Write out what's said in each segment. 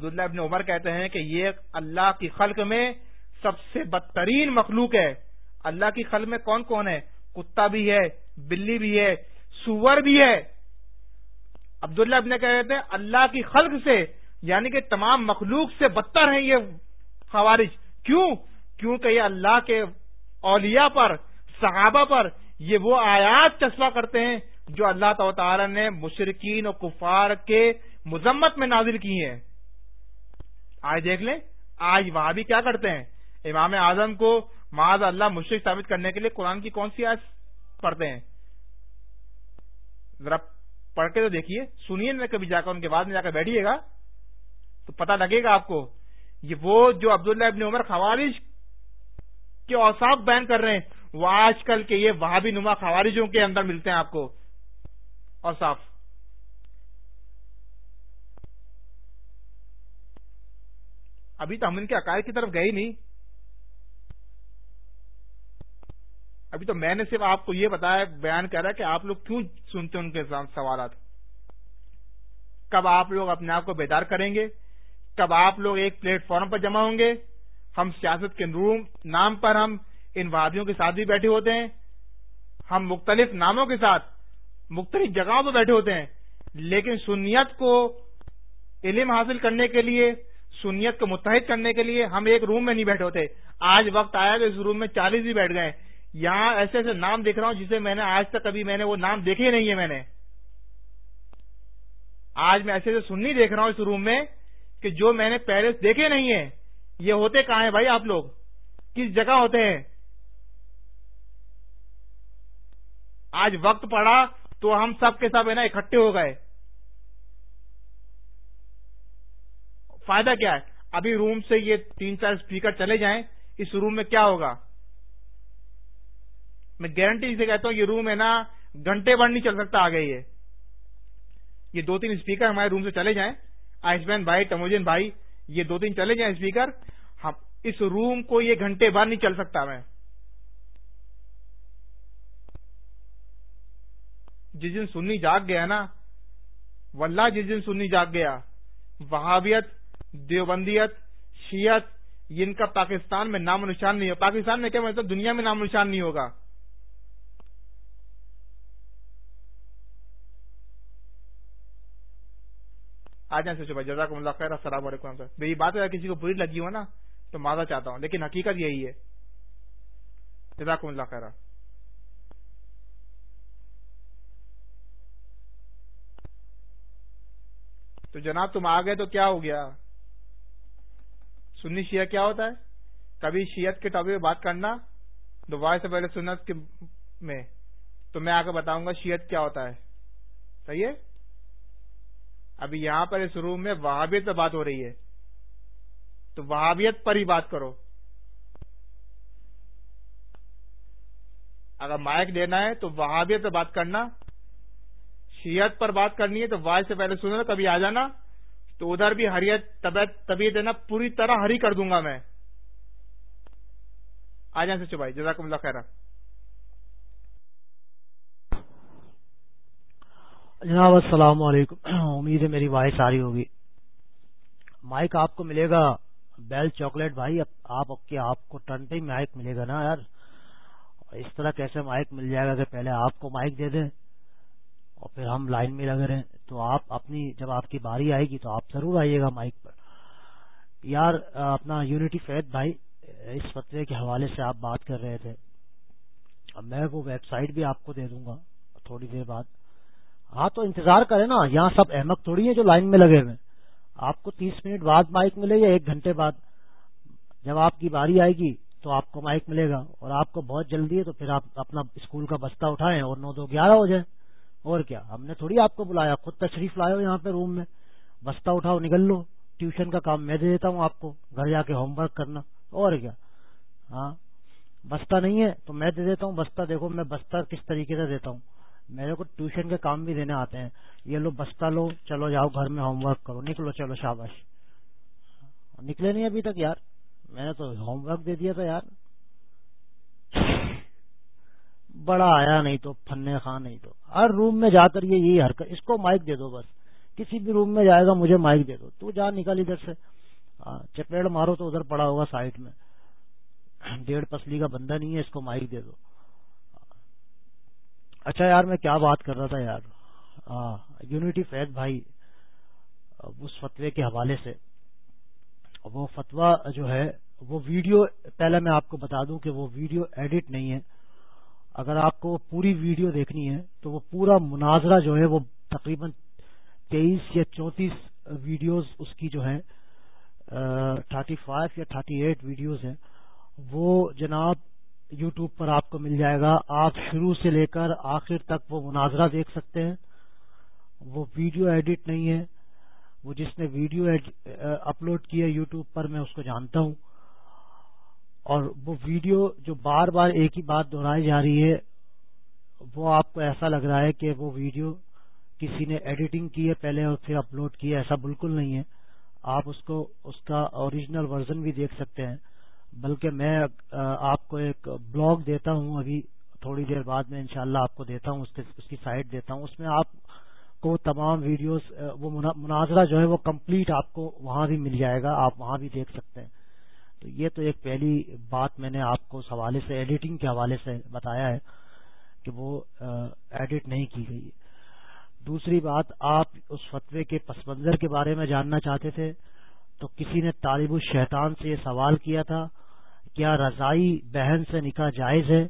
عبداللہ ابن عمر کہتے ہیں کہ یہ اللہ کی خلق میں سب سے بدترین مخلوق ہے۔ اللہ کی خلق میں کون کون ہے؟ کتا بھی ہے، بلی بھی ہے، سور بھی ہے۔ عبداللہ ابن کہتے ہیں اللہ کی خلق سے یعنی کہ تمام مخلوق سے بدتر ہیں یہ خوارج۔ کیوں؟ کیونکہ یہ اللہ کے اولیاء پر، صحابہ پر یہ وہ آیات چسپا کرتے ہیں جو اللہ تعالی نے مشرقین اور کفار کے مذمت میں نازل کی ہیں۔ آج دیکھ لیں۔ آج وہاں بھی کیا کرتے ہیں؟ امام اعظم کو معاذ اللہ مشرق ثابت کرنے کے لیے قرآن کی کون سی آج پڑھتے ہیں؟ ذرا پڑھ کے تو دیکھیے۔ سنیے نا کبھی جا کر، ان کے بعد میں جا کر بیٹھیے گا۔ تو پتہ لگے گا آپ کو۔ یہ وہ جو عبداللہ ابن عمر خوارج کے اوساف بیان کر رہے ہیں، وہ آج کل کے یہ وہاں بھی نما خوارجوں کے اندر ملتے ہیں آپ کو۔ اوساف ابھی تو ہم ان کے عقائد کی طرف گئے نہیں۔ ابھی تو میں نے صرف آپ کو یہ بتایا، بیان کر رہا کہ آپ لوگ کیوں سنتے ان کے سوالات؟ کب آپ لوگ اپنے آپ کو بیدار کریں گے؟ کب آپ لوگ ایک پلیٹ فارم پر جمع ہوں گے؟ ہم سیاست کے نام پر ہم ان وادیوں کے ساتھ بھی بیٹھے ہوتے ہیں۔ ہم مختلف ناموں کے ساتھ مختلف جگہوں پہ بیٹھے ہوتے ہیں، لیکن سنیت کو علم حاصل کرنے کے لیے سنیت کو متحد کرنے کے لیے ہم ایک روم میں نہیں بیٹھے ہوتے۔ آج وقت آیا کہ اس روم میں چالیس بھی بیٹھ گئے۔ یہاں ایسے ایسے نام دیکھ رہا ہوں جسے میں نے آج تک ابھی میں نے وہ نام دیکھے نہیں ہے میں نے۔ آج میں ایسے ایسے سننی دیکھ رہا ہوں اس روم میں کہ جو میں نے پہلے دیکھے نہیں ہیں۔ یہ ہوتے کہاں ہیں بھائی آپ لوگ؟ کس جگہ ہوتے ہیں؟ آج وقت پڑا تو ہم سب کے سب ہے نا اکٹھے ہو گئے۔ فائدہ کیا ہے؟ ابھی روم سے یہ تین چار اسپیکر چلے جائیں، اس روم میں کیا ہوگا؟ میں گارنٹی سے کہتا ہوں، یہ روم ہے نا، گھنٹے بھر نہیں چل سکتا آگے یہ۔ یہ دو تین اسپیکر ہمارے روم سے چلے جائیں۔ آئس مین بھائی ٹموجن بھائی، یہ دو تین چلے جائیں اسپیکر اس روم کو یہ گھنٹے بھر نہیں چل سکتا میں۔ جس دن سنی جاگ گیا نا، واللہ جس دن سنی جاگ گیا، وہابیت دیوبندیت شیت ان کا پاکستان میں نام و نشان نہیں ہوگا۔ پاکستان میں کیا مطلب؟ دنیا میں نام و نشان نہیں ہوگا۔ آ جائیں سوچو بھائی جزاک اللہ خیر، السلام علیکم۔ میری بات اگر کسی کو بری لگی ہو نا، تو مادہ چاہتا ہوں۔ لیکن حقیقت یہی ہے۔ جزاک اللہ خیر۔ تو جناب، تم آ گئے تو کیا ہو گیا؟ سنی شیعہ کیا ہوتا ہے؟ کبھی شیعت کے ٹاپک میں بات کرنا دوبارہ سے پہلے سنت کے میں۔ تو میں آ کے بتاؤں گا شیعت کیا ہوتا ہے۔ صحیح ہے؟ ابھی یہاں پر اس روم میں وہابیت پہ بات ہو رہی ہے۔ تو وہابیت پر ہی بات کرو۔ اگر مائک دینا ہے تو وہابیت پہ بات کرنا۔ شیعت پر بات کرنی ہے تو واج سے پہلے سنو، کبھی آ جانا۔ تو ادھر بھی ہریت طبیعت طبیعت ہے نا، پوری طرح ہری کر دوں گا میں۔ آ جائیں سچو بھائی جزاک اللہ خیر جناب، السلام علیکم۔ امید ہے میری وائس آ رہی ہوگی۔ مائک آپ کو ملے گا، بیل چاکلیٹ بھائی آپ کے آپ کو ٹرن پہ ہی مائک ملے گا نا یار۔ اس طرح کیسے مائک مل جائے گا کہ پہلے آپ کو مائک دے دیں؟ اور پھر ہم لائن میں لگے رہے تو آپ اپنی جب آپ کی باری آئے گی تو آپ ضرور آئیے گا مائک پر۔ یار، اپنا یونٹی فیت بھائی، اس فتوے کے حوالے سے آپ بات کر رہے تھے۔ اب میں وہ ویب سائٹ بھی آپ کو دے دوں گا، تھوڑی دیر بعد۔ ہاں تو انتظار کریں نا، یہاں سب احمد تھوڑی ہیں جو لائن میں لگے ہوئے آپ کو تیس منٹ بعد مائک ملے یا ایک گھنٹے بعد؟ جب آپ کی باری آئے گی تو آپ کو مائک ملے گا اور آپ کو بہت جلدی ہے تو پھر آپ اپنا اسکول کا بستہ اٹھائیں اور نو دو گیارہ ہو جائیں۔ اور کیا؟ ہم نے تھوڑی آپ کو بلایا، خود تشریف لائے یہاں پہ روم میں۔ بستہ اٹھاؤ، نکل لو۔ ٹیوشن کا کام میں دے دیتا ہوں آپ کو، گھر جا کے ہوم ورک کرنا۔ اور کیا؟ ہاں؟ بستہ نہیں ہے تو میں دے دیتا ہوں۔ بستہ دیکھو، میں بستہ کس طریقے سے دیتا ہوں۔ میرے کو ٹیوشن کے کام بھی دینے آتے ہیں۔ یہ لو، بستہ لو، چلو جاؤ گھر میں ہوم ورک کرو۔ نکلو، چلو، شاباش۔ نکلے نہیں ابھی تک یار۔ میں نے تو ہوم ورک دے دیا تھا یار۔ بڑا آیا نہیں تو فن خان نہیں تو۔ ہر روم میں جا کر یہ یہی حرکت، اس کو مائک دے دو بس۔ کسی بھی روم میں جائے گا، مجھے مائک دے دو۔ تو جا نکل ادھر سے۔ ہاں، چپیڑ مارو تو ادھر پڑا ہوگا سائڈ میں۔ ڈیڑھ پسلی کا بندہ نہیں ہے، اس کو مائک دے دو۔ اچھا یار، میں کیا بات کر رہا تھا یار؟ ہاں، یونٹی فیض بھائی، اس فتوے کے حوالے سے۔ وہ فتوا جو ہے، وہ ویڈیو پہلے میں آپ کو بتا دوں کہ وہ ویڈیو ایڈٹ نہیں ہے۔ اگر آپ کو پوری ویڈیو دیکھنی ہے تو وہ پورا مناظرہ جو ہے وہ تقریباً تیئیس یا چونتیس ویڈیوز اس کی جو ہے تھرٹی فائیو یا تھرٹی ایٹ ویڈیوز ہیں، وہ جناب یوٹیوب پر آپ کو مل جائے گا۔ آپ شروع سے لے کر آخر تک وہ مناظرہ دیکھ سکتے ہیں۔ وہ ویڈیو ایڈٹ نہیں ہے۔ وہ جس نے ویڈیو اپلوڈ کی ہے یوٹیوب پر، میں اس کو جانتا ہوں۔ اور وہ ویڈیو جو بار بار ایک ہی بات دہرائی جا رہی ہے، وہ آپ کو ایسا لگ رہا ہے کہ وہ ویڈیو کسی نے ایڈیٹنگ کی ہے پہلے اور پھر اپلوڈ کی ہے، ایسا بالکل نہیں ہے۔ آپ اس کو، اس کا اوریجنل ورژن بھی دیکھ سکتے ہیں۔ بلکہ میں آپ کو ایک بلاگ دیتا ہوں، ابھی تھوڑی دیر بعد میں انشاءاللہ آپ کو دیتا ہوں، اس کی سائٹ دیتا ہوں۔ اس میں آپ کو تمام ویڈیوز وہ مناظرہ جو ہے وہ کمپلیٹ آپ کو وہاں بھی مل جائے گا، آپ وہاں بھی دیکھ سکتے ہیں۔ تو یہ تو ایک پہلی بات میں نے آپ کو اس حوالے سے ایڈیٹنگ کے حوالے سے بتایا ہے کہ وہ ایڈٹ نہیں کی گئی۔ دوسری بات، آپ اس فتوے کے پس منظر کے بارے میں جاننا چاہتے تھے تو کسی نے طالب الشیطان سے یہ سوال کیا تھا، کیا رضائی بہن سے نکاح جائز ہے؟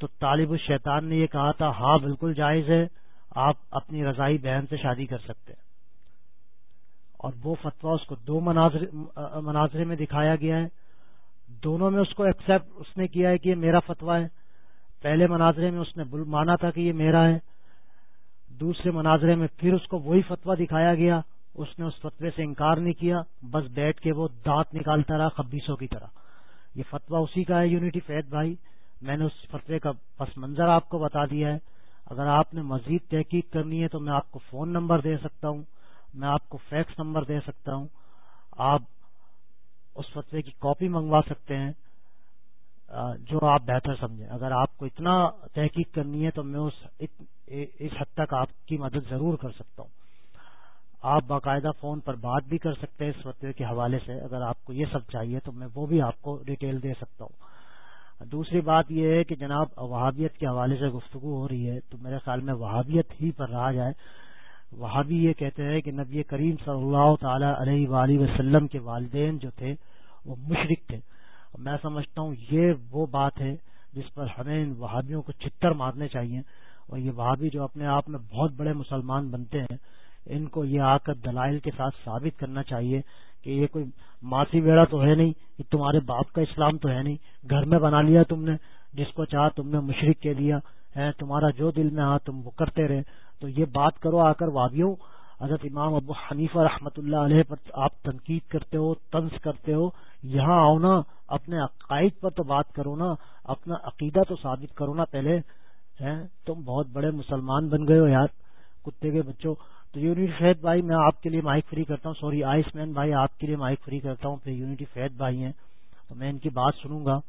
تو طالب الشیطان نے یہ کہا تھا ہاں بالکل جائز ہے، آپ اپنی رضائی بہن سے شادی کر سکتے ہیں۔ اور وہ فتوا اس کو دو مناظرے میں دکھایا گیا ہے۔ دونوں میں اس کو ایکسپٹ اس نے کیا ہے کہ یہ میرا فتوا ہے۔ پہلے مناظرے میں اس نے مانا تھا کہ یہ میرا ہے۔ دوسرے مناظرے میں پھر اس کو وہی فتوا دکھایا گیا۔ اس نے اس فتوے سے انکار نہیں کیا۔ بس بیٹھ کے وہ دانت نکالتا رہا خبیصوں کی طرح۔ یہ فتوا اسی کا ہے یونٹی فیض بھائی۔ میں نے اس فتوے کا پس منظر آپ کو بتا دیا ہے۔ اگر آپ نے مزید تحقیق کرنی ہے تو میں آپ کو فون نمبر دے سکتا ہوں۔ میں آپ کو فیکس نمبر دے سکتا ہوں۔ آپ اس فتوے کی کاپی منگوا سکتے ہیں جو آپ بہتر سمجھیں۔ اگر آپ کو اتنا تحقیق کرنی ہے تو میں اس اس حد تک آپ کی مدد ضرور کر سکتا ہوں۔ آپ باقاعدہ فون پر بات بھی کر سکتے ہیں اس فتوے کے حوالے سے۔ اگر آپ کو یہ سب چاہیے تو میں وہ بھی آپ کو ڈیٹیل دے سکتا ہوں۔ دوسری بات یہ ہے کہ جناب وہابیت کے حوالے سے گفتگو ہو رہی ہے تو میرے خیال میں وہابیت ہی پر رہا جائے۔ وہابی یہ کہتے ہیں کہ نبی کریم صلی اللہ تعالی علیہ وآلہ وسلم کے والدین جو تھے وہ مشرق تھے۔ میں سمجھتا ہوں یہ وہ بات ہے جس پر ہمیں ان وہابیوں کو چتر مارنے چاہیے۔ اور یہ وہابی جو اپنے آپ میں بہت بڑے مسلمان بنتے ہیں، ان کو یہ آ کر دلائل کے ساتھ ثابت کرنا چاہیے کہ یہ کوئی ماسی ویڑا تو ہے نہیں، یہ تمہارے باپ کا اسلام تو ہے نہیں۔ گھر میں بنا لیا تم نے، جس کو چاہ تم نے مشرق کے لیا ہے تمہارا جو دل میں آ تم وہ کرتے رہے۔ تو یہ بات کرو آ کر وابیوں حضرت امام ابو حنیفہ رحمت اللہ علیہ پر آپ تنقید کرتے ہو، طنز کرتے ہو، یہاں آؤ نا، اپنے عقائد پر تو بات کرو نا، اپنا عقیدہ تو ثابت کرو نا پہلے تم بہت بڑے مسلمان بن گئے ہو یار، کتے کے بچوں۔ تو یونٹی فیض بھائی، میں آپ کے لیے مائک فری کرتا ہوں، سوری، آئس مین بھائی، آپ کے لیے مائک فری کرتا ہوں، پھر یونٹی فیض بھائی ہیں، تو میں ان کی بات سنوں گا۔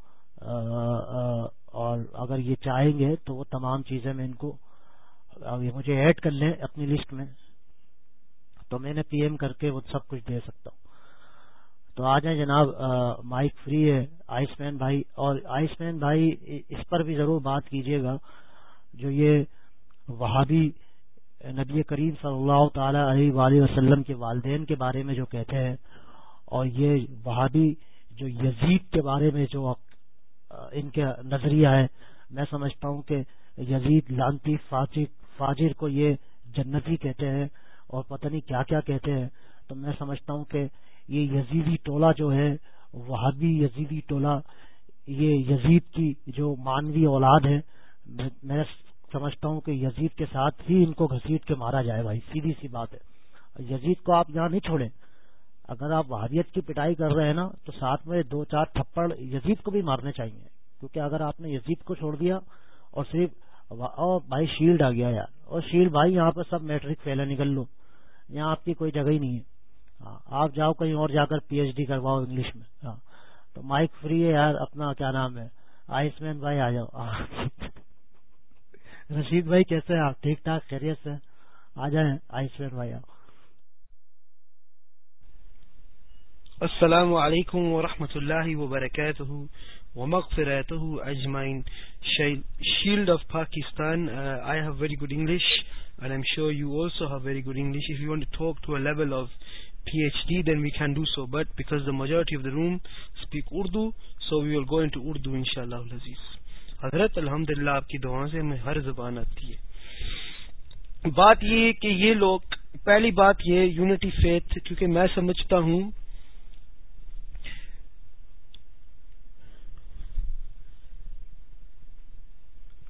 اور اگر یہ چاہیں گے تو وہ تمام چیزیں میں ان کو مجھے ایڈ کر لیں اپنی لسٹ میں۔ تو میں نے پی ایم کر کے وہ سب کچھ دے سکتا ہوں۔ تو آ جائیں جناب مائک فری ہے آئس مین بھائی۔ اور آئس مین بھائی، اس پر بھی ضرور بات کیجیے گا۔ جو یہ وہابی نبی کریم صلی اللہ تعالی علیہ وآلہ وسلم کے والدین کے بارے میں جو کہتے ہیں، اور یہ وہابی جو یزید کے بارے میں جو ان کا نظریہ ہے، میں سمجھتا ہوں کہ یزید لانتی فاطق فاجر کو یہ جنتی کہتے ہیں اور پتہ نہیں کیا کیا کہتے ہیں۔ تو میں سمجھتا ہوں کہ یہ یزیدی ٹولہ جو ہے، وہابی یزیدی ٹولہ، یہ یزید کی جو مانوی اولاد ہے میں سمجھتا ہوں کہ یزید کے ساتھ ہی ان کو گھسیٹ کے مارا جائے بھائی، سیدھی سی بات ہے۔ یزید کو آپ یہاں نہیں چھوڑیں۔ اگر آپ وحابیت کی پٹائی کر رہے ہیں نا، تو ساتھ میں دو چار تھپڑ یزید کو بھی مارنے چاہیے۔ کیونکہ اگر آپ نے یزید کو چھوڑ دیا اور صرف او بھائی شیلڈ آ گیا یار۔ اور شیلڈ بھائی یہاں پر سب میٹرک پہلے نکل لو۔ یہاں آپ کی کوئی جگہ ہی نہیں ہے۔ ہاں، آپ جاؤ کہیں اور جا کر پی ایچ ڈی کرواؤ انگلش میں۔ ہاں، تو مائک فری ہے یار، اپنا کیا نام ہے؟ آئس مین بھائی آ جاؤ۔ رشید بھائی کیسے ہیں آپ؟ ٹھیک ٹھاک، خیریت سے؟ آ جائیں آئس مین بھائی آؤ۔ السلام علیکم ورحمۃ اللہ وبرکاتہ۔ ومغفرته اجمعین shield of Pakistan uh, I have very good English and I'm sure you also have very good English if you want to talk to a level of PhD then we can do so but because the majority of the room speak Urdu so we will go into Urdu inshallah العزیز حضرت الحمدللہ آپ کی دعاؤں سے ہمیں ہر زبان آتی ہے بات یہ کہ یہ لوگ پہلی بات یہ یونٹی فیتھ کیونکہ میں سمجھتا ہوں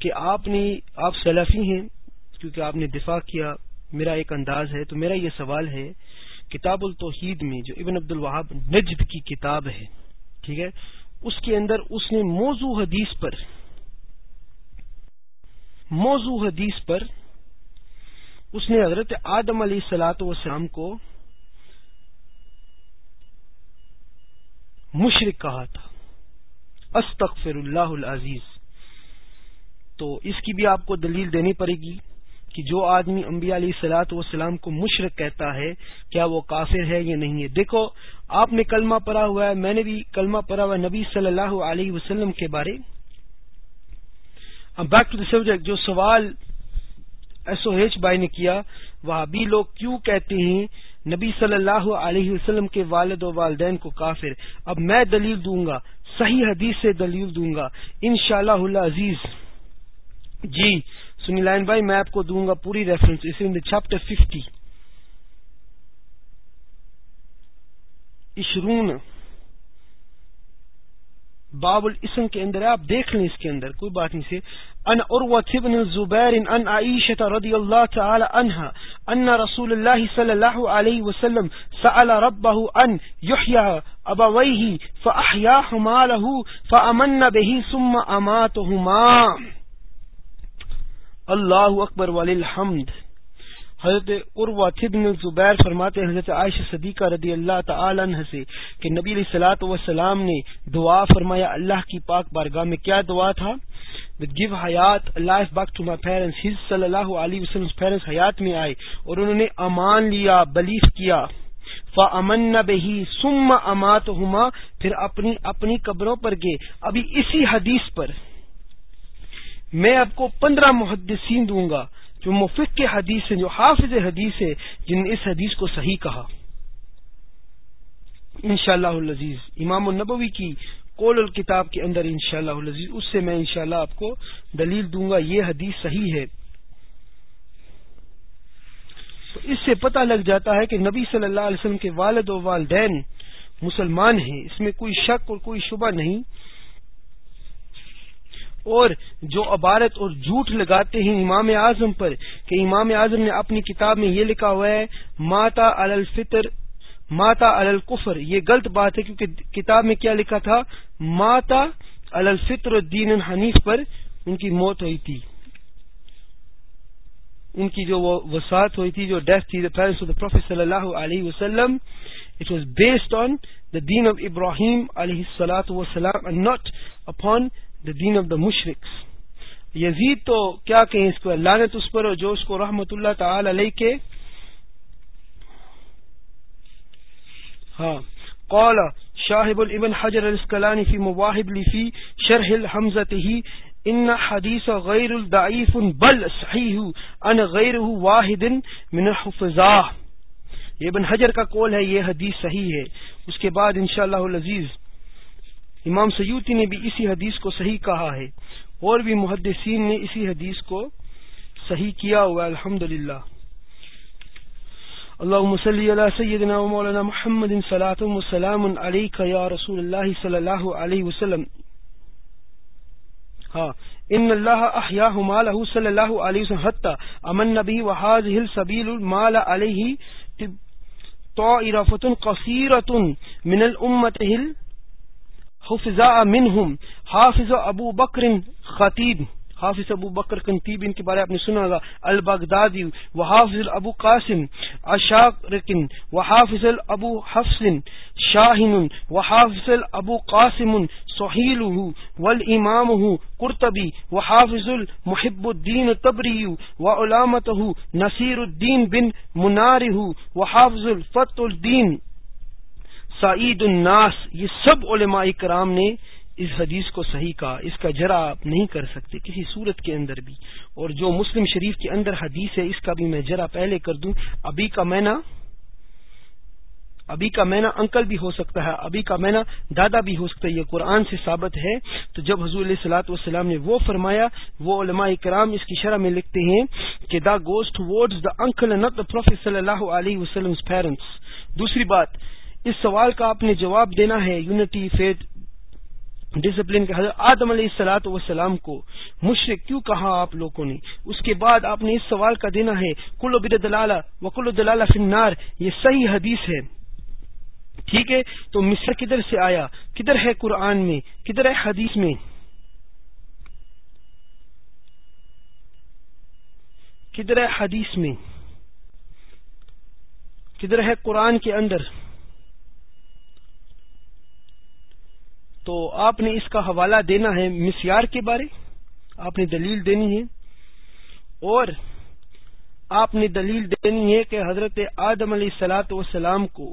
کہ آپ نے آپ سلفی ہیں، کیونکہ آپ نے دفاع کیا، میرا ایک انداز ہے، تو میرا یہ سوال ہے، کتاب التوحید میں جو ابن عبد الوہاب نجد کی کتاب ہے، ٹھیک ہے، اس کے اندر اس نے موضوع حدیث پر موضوع حدیث پر اس نے حضرت آدم علیہ سلاۃ والسلام کو مشرق کہا تھا۔ استغفر اللہ العزیز۔ تو اس کی بھی آپ کو دلیل دینی پڑے گی کہ جو آدمی انبیاء علیہ سلاۃ والسلام کو مشرق کہتا ہے، کیا وہ کافر ہے یا نہیں ہے؟ دیکھو، آپ نے کلمہ پڑا ہوا ہے، میں نے بھی کلمہ پڑا ہوا ہے نبی صلی اللہ علیہ وسلم کے بارے۔ بیک ٹو دا سبجیکٹ جو سوال ایس او ایچ بائی نے کیا وہ بھی لوگ کیوں کہتے ہیں نبی صلی اللہ علیہ وسلم کے والد و والدین کو کافر؟ اب میں دلیل دوں گا، صحیح حدیث سے دلیل دوں گا۔ ان شاء اللہ عزیز جی سنی لائن بھائی، میں آپ کو دوں گا پوری ریفرنس اس ان چیپٹر ففٹی اشرون باب الاسم کے اندر آپ دیکھ لیں اس کے اندر، کوئی بات نہیں سے. ان عروت بن الزبیر ان عائشہ رضی اللہ تعالی عنہ ان رسول اللہ صلی اللہ علیہ وسلم سأل ربه ان یحیع ابویہ فاحیاہما له فامن به ثم اماتهما. اللہ اکبر ولی الحمد حضرت عروا بن زبیر فرماتے حضرت عائشہ صدیقہ رضی اللہ تعالی عنہ سے کہ نبی علیہ الصلوۃ والسلام نے دعا فرمایا، اللہ کی پاک بارگاہ میں کیا دعا تھا؟ Give حیات، life back to my parents his صلی اللہ علیہ وسلم parents حیات میں آئے اور انہوں نے امان لیا بلیف کیا۔ فامن بہی ثم اماتهما پھر اپنی اپنی قبروں پر گئے۔ ابھی اسی حدیث پر۔ میں آپ کو پندرہ محدثین دوں گا جو مفق کے حدیث ہیں جو حافظ حدیث ہے جن نے اس حدیث کو صحیح کہا۔ انشاءاللہ اللہ امام النبوی کی کول الکتاب کے اندر انشاءاللہ اللہ اس سے میں انشاءاللہ آپ کو دلیل دوں گا، یہ حدیث صحیح ہے۔ تو اس سے پتہ لگ جاتا ہے کہ نبی صلی اللہ علیہ وسلم کے والد و والدین مسلمان ہیں، اس میں کوئی شک اور کوئی شبہ نہیں۔ اور جو عبارت اور جھوٹ لگاتے ہیں امام اعظم پر کہ امام اعظم نے اپنی کتاب میں یہ لکھا ہوا ہے، ماتا الفطر، ماتا الکفر، یہ غلط بات ہے کیونکہ کتاب میں کیا لکھا تھا؟ ماتا الفطر الدین حنیف پر ان کی موت ہوئی تھی۔ ان کی جو وسعت ہوئی تھی، جو ڈیتھ تھی پروفیٹ صلی اللہ علیہ وسلم it was based on the then of ابراہیم علیہ السلاۃ وسلام اینڈ ناٹ اپون دا دین آف دا مشرقس یزید تو کیا کہیں اس کو؟ اللہ نے تو اس پر جو اس کو رحمت اللہ تعالی علیہ کے ہاں۔ قال شاہب الابن حجر الاسکلانی فی مواہب لی فی شرح الحمزت ہی، ان حدیث غیر الدعیف بل صحیح ان غیر واحد من الحفظاء یہ ابن حجر کا قول ہے، یہ حدیث صحیح ہے۔ اس کے بعد انشاءاللہ العزیز امام سیوتی نے بھی اسی حدیث کو صحیح کہا ہے اور بھی محدثین نے اسی حدیث کو صحیح کیا ہوا الحمد للہ اللهم صل على سيدنا ومولانا محمد صلاة وسلام عليك يا رسول الله صلى الله عليه وسلم۔ ها ان الله احياه ماله صلى الله عليه وسلم حتى امن به وهذه السبيل مال عليه طائرة قصيرة من الامه حفظاء منہم، حافظ ابو بکر خطیب، حافظ ابو بکر کنتیب ان کے بارے آپ نے سنا ہوگا، البغدادی، و حافظ ابو قاسم اشاقرکن و حافظ ابو حفص، شاہن، و حافظ ابو قاسم سہیل والامام قرطبی، و حافظ المحب الدین تبری، و علامت نصیر الدین بن منار و حافظ الفت الدین سعید الناس، یہ سب علماء کرام نے اس حدیث کو صحیح کہا، اس کا جرا آپ نہیں کر سکتے کسی صورت کے اندر بھی۔ اور جو مسلم شریف کے اندر حدیث ہے، اس کا بھی میں جرا پہلے کر دوں۔ ابھی کا مینا، ابھی کا مینا انکل بھی ہو سکتا ہے، ابھی کا مینا دادا بھی ہو سکتا ہے، یہ قرآن سے ثابت ہے۔ تو جب حضور علیہ سلاۃ والسلام نے وہ فرمایا، وہ علماء کرام اس کی شرح میں لکھتے ہیں کہ the ghost words the uncle not the prophet صلی اللہ علیہ وسلم پیرنٹس۔ دوسری بات اس سوال کا آپ نے جواب دینا ہے یونٹی فیتھ ڈسپلن کے حضرت آدم علیہ السلاۃ وسلام کو۔ مشرق کیوں کہا آپ لوگوں نے؟ اس کے بعد آپ نے اس سوال کا دینا ہے کلو بد دلالہ و دلالہ فنار یہ صحیح حدیث ہے۔ ٹھیک ہے؟ تو مصر کدھر سے آیا؟ کدھر ہے قرآن میں؟ کدھر ہے حدیث میں؟ کدھر ہے حدیث میں؟ کدھر ہے قرآن کے اندر؟ تو آپ نے اس کا حوالہ دینا ہے مسیار کے بارے، آپ نے دلیل دینی ہے۔ اور آپ نے دلیل دینی ہے کہ حضرت آدم علیہ سلاۃ وسلام کو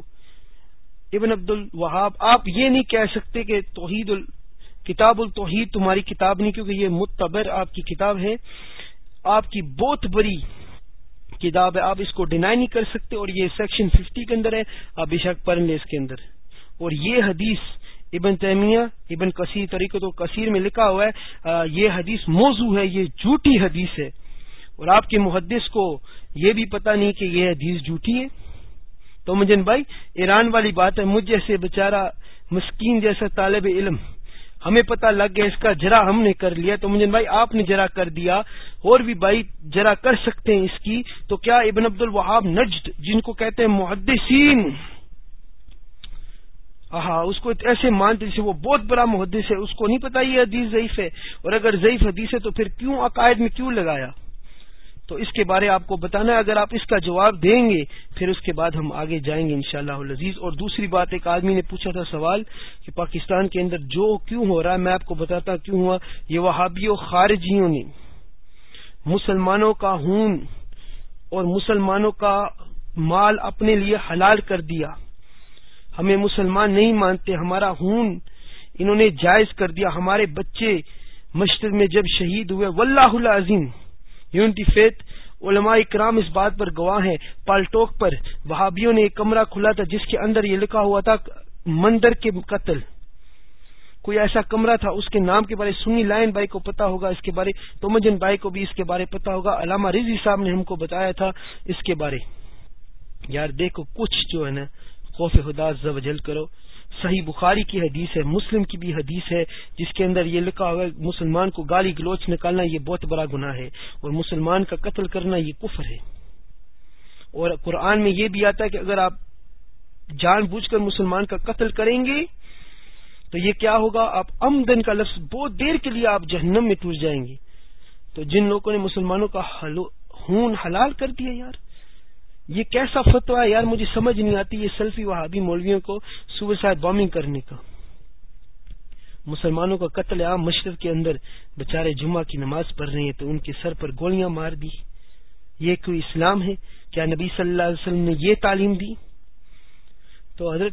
ابن عبد الوہاب، آپ یہ نہیں کہہ سکتے کہ توحید ال، کتاب التوحید تمہاری کتاب نہیں، کیونکہ یہ متبر آپ کی کتاب ہے۔ آپ کی بہت بڑی کتاب ہے، آپ اس کو ڈینائی نہیں کر سکتے اور یہ سیکشن ففٹی کے اندر ہے، آپ بے شک پڑھ لیں اس کے اندر۔ اور یہ حدیث ابن تیمیہ، ابن کثیر طریقت و کثیر میں لکھا ہوا ہے یہ حدیث موضوع ہے، یہ جھوٹی حدیث ہے۔ اور آپ کے محدث کو یہ بھی پتہ نہیں کہ یہ حدیث جھوٹی ہے۔ تو مجن بھائی، ایران والی بات ہے مجھ جیسے بےچارا مسکین جیسا طالب علم، ہمیں پتہ لگ گیا اس کا جرا ہم نے کر لیا۔ تو مجن بھائی، آپ نے جرا کر دیا، اور بھی بھائی جرا کر سکتے ہیں اس کی۔ تو کیا ابن عبد الوہاب نجد، جن کو کہتے ہیں محدثین ہاں اس کو ایسے مانتے جیسے وہ بہت بڑا محدث ہے، اس کو نہیں پتا یہ حدیث ضعیف ہے۔ اور اگر ضعیف حدیث ہے تو پھر کیوں عقائد میں کیوں لگایا؟ تو اس کے بارے آپ کو بتانا ہے، اگر آپ اس کا جواب دیں گے، پھر اس کے بعد ہم آگے جائیں گے انشاءاللہ شاء اللہ اور دوسری بات، ایک آدمی نے پوچھا تھا سوال کہ پاکستان کے اندر جو کیوں ہو رہا ہے، میں آپ کو بتاتا کیوں ہوا۔ یہ وہابیوں خارجیوں نے مسلمانوں کا ہون اور مسلمانوں کا مال اپنے لیے حلال کر دیا۔ ہمیں مسلمان نہیں مانتے، ہمارا خون انہوں نے جائز کر دیا۔ ہمارے بچے مشرق میں جب شہید ہوئے، واللہ عظیم یونٹی فیت علماء کرام اس بات پر گواہ ہیں۔ پالٹوک پر وہابیوں نے ایک کمرہ کھلا تھا جس کے اندر یہ لکھا ہوا تھا، مندر کے قتل۔ کوئی ایسا کمرہ تھا، اس کے نام کے بارے سنی لائن بھائی کو پتا ہوگا، اس کے بارے تو مجن بھائی کو بھی اس کے بارے پتا ہوگا۔ علامہ رضی صاحب نے ہم کو بتایا تھا اس کے بارے۔ یار دیکھو، کچھ جو ہے نا خوف خدا زوجل کرو۔ صحیح بخاری کی حدیث ہے، مسلم کی بھی حدیث ہے، جس کے اندر یہ لکھا ہوا مسلمان کو گالی گلوچ نکالنا یہ بہت بڑا گناہ ہے اور مسلمان کا قتل کرنا یہ کفر ہے۔ اور قرآن میں یہ بھی آتا ہے کہ اگر آپ جان بوجھ کر مسلمان کا قتل کریں گے، تو یہ کیا ہوگا؟ آپ امدن کا لفظ بہت دیر کے لیے آپ جہنم میں ٹوٹ جائیں گے۔ تو جن لوگوں نے مسلمانوں کا خون حلال کر دیا یار یہ کیسا فتوا ہے؟ یار مجھے سمجھ نہیں آتی یہ سیلفی وہابی مولویوں کو سوسائڈ بامبنگ کرنے کا۔ مسلمانوں کا قتل عام مشرق کے اندر بچارے جمعہ کی نماز پڑھ رہے ہیں تو ان کے سر پر گولیاں مار دی۔ یہ کوئی اسلام ہے؟ کیا نبی صلی اللہ علیہ وسلم نے یہ تعلیم دی؟ تو حضرت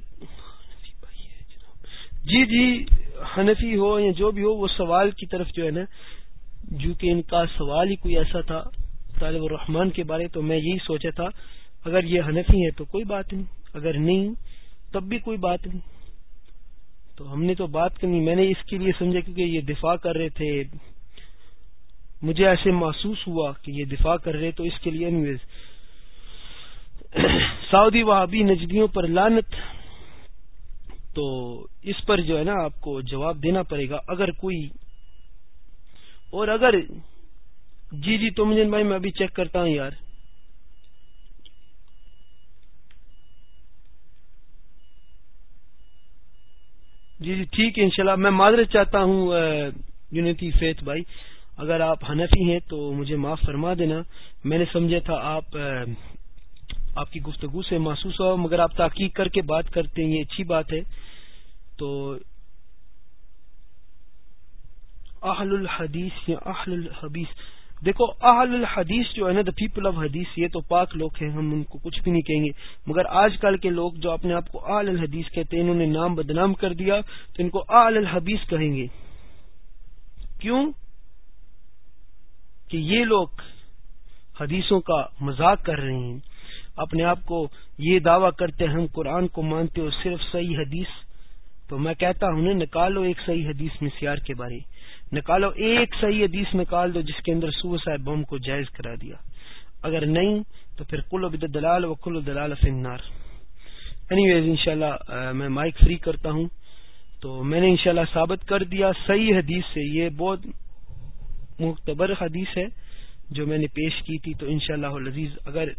جی جی حنفی ہو یا جو بھی ہو، وہ سوال کی طرف جو ہے نا، جو کہ ان کا سوال ہی کوئی ایسا تھا، طالب الرحمان کے بارے، تو میں یہی سوچا تھا اگر یہ حنفی ہے تو کوئی بات نہیں، اگر نہیں تب بھی کوئی بات نہیں۔ تو ہم نے تو بات کرنی، میں نے اس کے لیے سمجھا کیونکہ یہ دفاع کر رہے تھے۔ مجھے ایسے محسوس ہوا کہ یہ دفاع کر رہے، تو اس کے لیے سعودی وہابی نجدیوں پر لانت تو اس پر جو ہے نا، آپ کو جواب دینا پڑے گا۔ اگر کوئی، اور اگر جی جی تو مجھے بھائی میں ابھی چیک کرتا ہوں یار۔ جی جی ٹھیک ہے، انشاءاللہ۔ میں معذرت چاہتا ہوں یونٹی فیتھ بھائی۔ اگر آپ حنفی ہیں تو مجھے معاف فرما دینا۔ میں نے سمجھا تھا آپ آپ کی گفتگو سے محسوس ہوا، مگر آپ تحقیق کر کے بات کرتے ہیں، یہ اچھی بات ہے۔ تو اہل الحدیث یا اہل الحبیث دیکھو، اہل الحدیث جو ہے نا دا پیپل آف حدیث یہ تو پاک لوگ ہیں، ہم ان کو کچھ بھی نہیں کہیں گے۔ مگر آج کل کے لوگ جو اپنے آپ کو اہل الحدیث کہتے ہیں، انہوں نے نام بدنام کر دیا، تو ان کو اہل الحدیث کہیں گے۔ کیوں؟ کہ یہ لوگ حدیثوں کا مذاق کر رہے ہیں۔ اپنے آپ کو یہ دعویٰ کرتے ہم قرآن کو مانتے ہو صرف صحیح حدیث۔ تو میں کہتا ہوں نکالو ایک صحیح حدیث میں سیار کے بارے۔ نکالو، ایک صحیح حدیث نکال دو جس کے اندر سوسائڈ بم کو جائز کرا دیا۔ اگر نہیں، تو پھر کلو بد دلال و کلو دلال فنار اینی ویز ان شاء اللہ میں مائک فری کرتا ہوں۔ تو میں نے انشاءاللہ ثابت کر دیا، صحیح حدیث سے یہ بہت مختبر حدیث ہے جو میں نے پیش کی تھی۔ تو انشاءاللہ شاء لذیذ اگر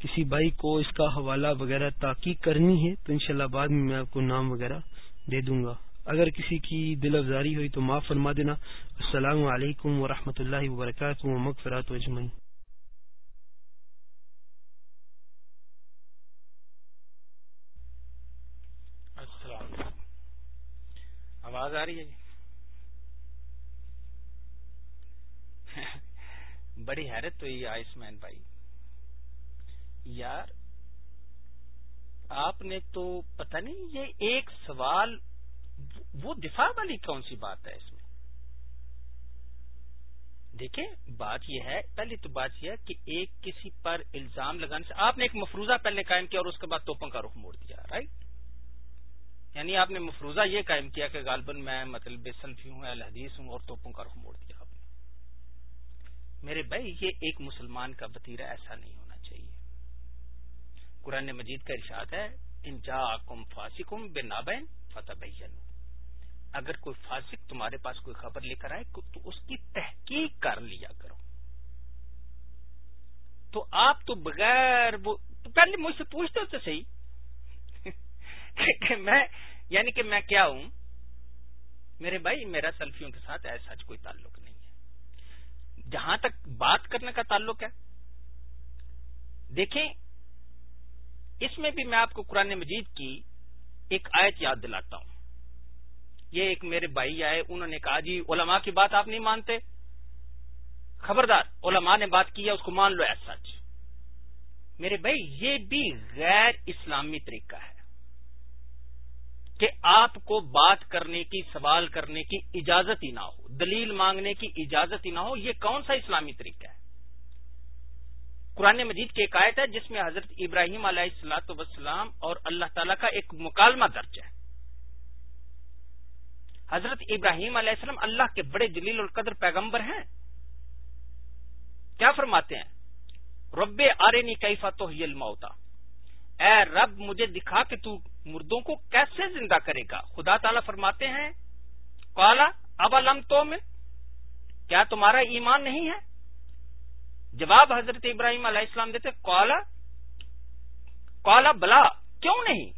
کسی بھائی کو اس کا حوالہ وغیرہ تحقیق کرنی ہے، تو انشاءاللہ بعد میں میں آپ کو نام وغیرہ دے دوں گا۔ اگر کسی کی دل افزاری ہوئی تو معاف فرما دینا۔ السلام علیکم ورحمۃ اللہ وبرکاتہ مغفرات اجمعین۔ السلام آواز آ رہی ہے جی؟ بڑی حیرت تو یہ آئس مین بھائی۔ یار، آپ نے تو پتہ نہیں یہ ایک سوال وہ دفاع والی کون سی بات ہے اس میں؟ دیکھیں، بات یہ ہے، پہلی تو بات یہ ہے کہ ایک کسی پر الزام لگانے سے، آپ نے ایک مفروضہ پہلے قائم کیا اور اس کے بعد توپوں کا رخ موڑ دیا رائٹ یعنی آپ نے مفروضہ یہ قائم کیا کہ غالباً میں مطلب بے سلفی ہوں الحدیث ہوں اور توپوں کا رخ موڑ دیا آپ نے۔ میرے بھائی، یہ ایک مسلمان کا بتیرا ایسا نہیں ہونا چاہیے۔ قرآن مجید کا ارشاد ہے، ان جا کم فاسکم بے نابین فتح اگر کوئی فاسق تمہارے پاس کوئی خبر لے کر آئے، تو اس کی تحقیق کر لیا کرو۔ تو آپ تو بغیر وہ پہلے مجھ سے پوچھتے ہو تو صحیح۔ کہ میں یعنی کہ میں کیا ہوں؟ میرے بھائی، میرا سیلفیوں کے ساتھ ایسا کوئی تعلق نہیں ہے۔ جہاں تک بات کرنے کا تعلق ہے، دیکھیں، اس میں بھی میں آپ کو قرآن مجید کی ایک آیت یاد دلاتا ہوں۔ یہ ایک میرے بھائی آئے، انہوں نے کہا جی علماء کی بات آپ نہیں مانتے؟ خبردار، علماء نے بات کی ہے، اس کو مان لو ایسا سچ میرے بھائی، یہ بھی غیر اسلامی طریقہ ہے کہ آپ کو بات کرنے کی، سوال کرنے کی اجازت ہی نہ ہو، دلیل مانگنے کی اجازت ہی نہ ہو، یہ کون سا اسلامی طریقہ ہے؟ قرآن مجید کی ایک آیت ہے، جس میں حضرت ابراہیم علیہ السلاۃ وسلام اور اللہ تعالیٰ کا ایک مکالمہ درج ہے۔ حضرت ابراہیم علیہ السلام اللہ کے بڑے جلیل القدر پیغمبر ہیں۔ کیا فرماتے ہیں؟ رب آرینی کئی فتو الموتا اے رب، مجھے دکھا کہ تو مردوں کو کیسے زندہ کرے گا۔ خدا تعالیٰ فرماتے ہیں کالا اب علم تو میں کیا تمہارا ایمان نہیں ہے؟ جواب حضرت ابراہیم علیہ السلام دیتے کالا کالا بلا، کیوں نہیں؟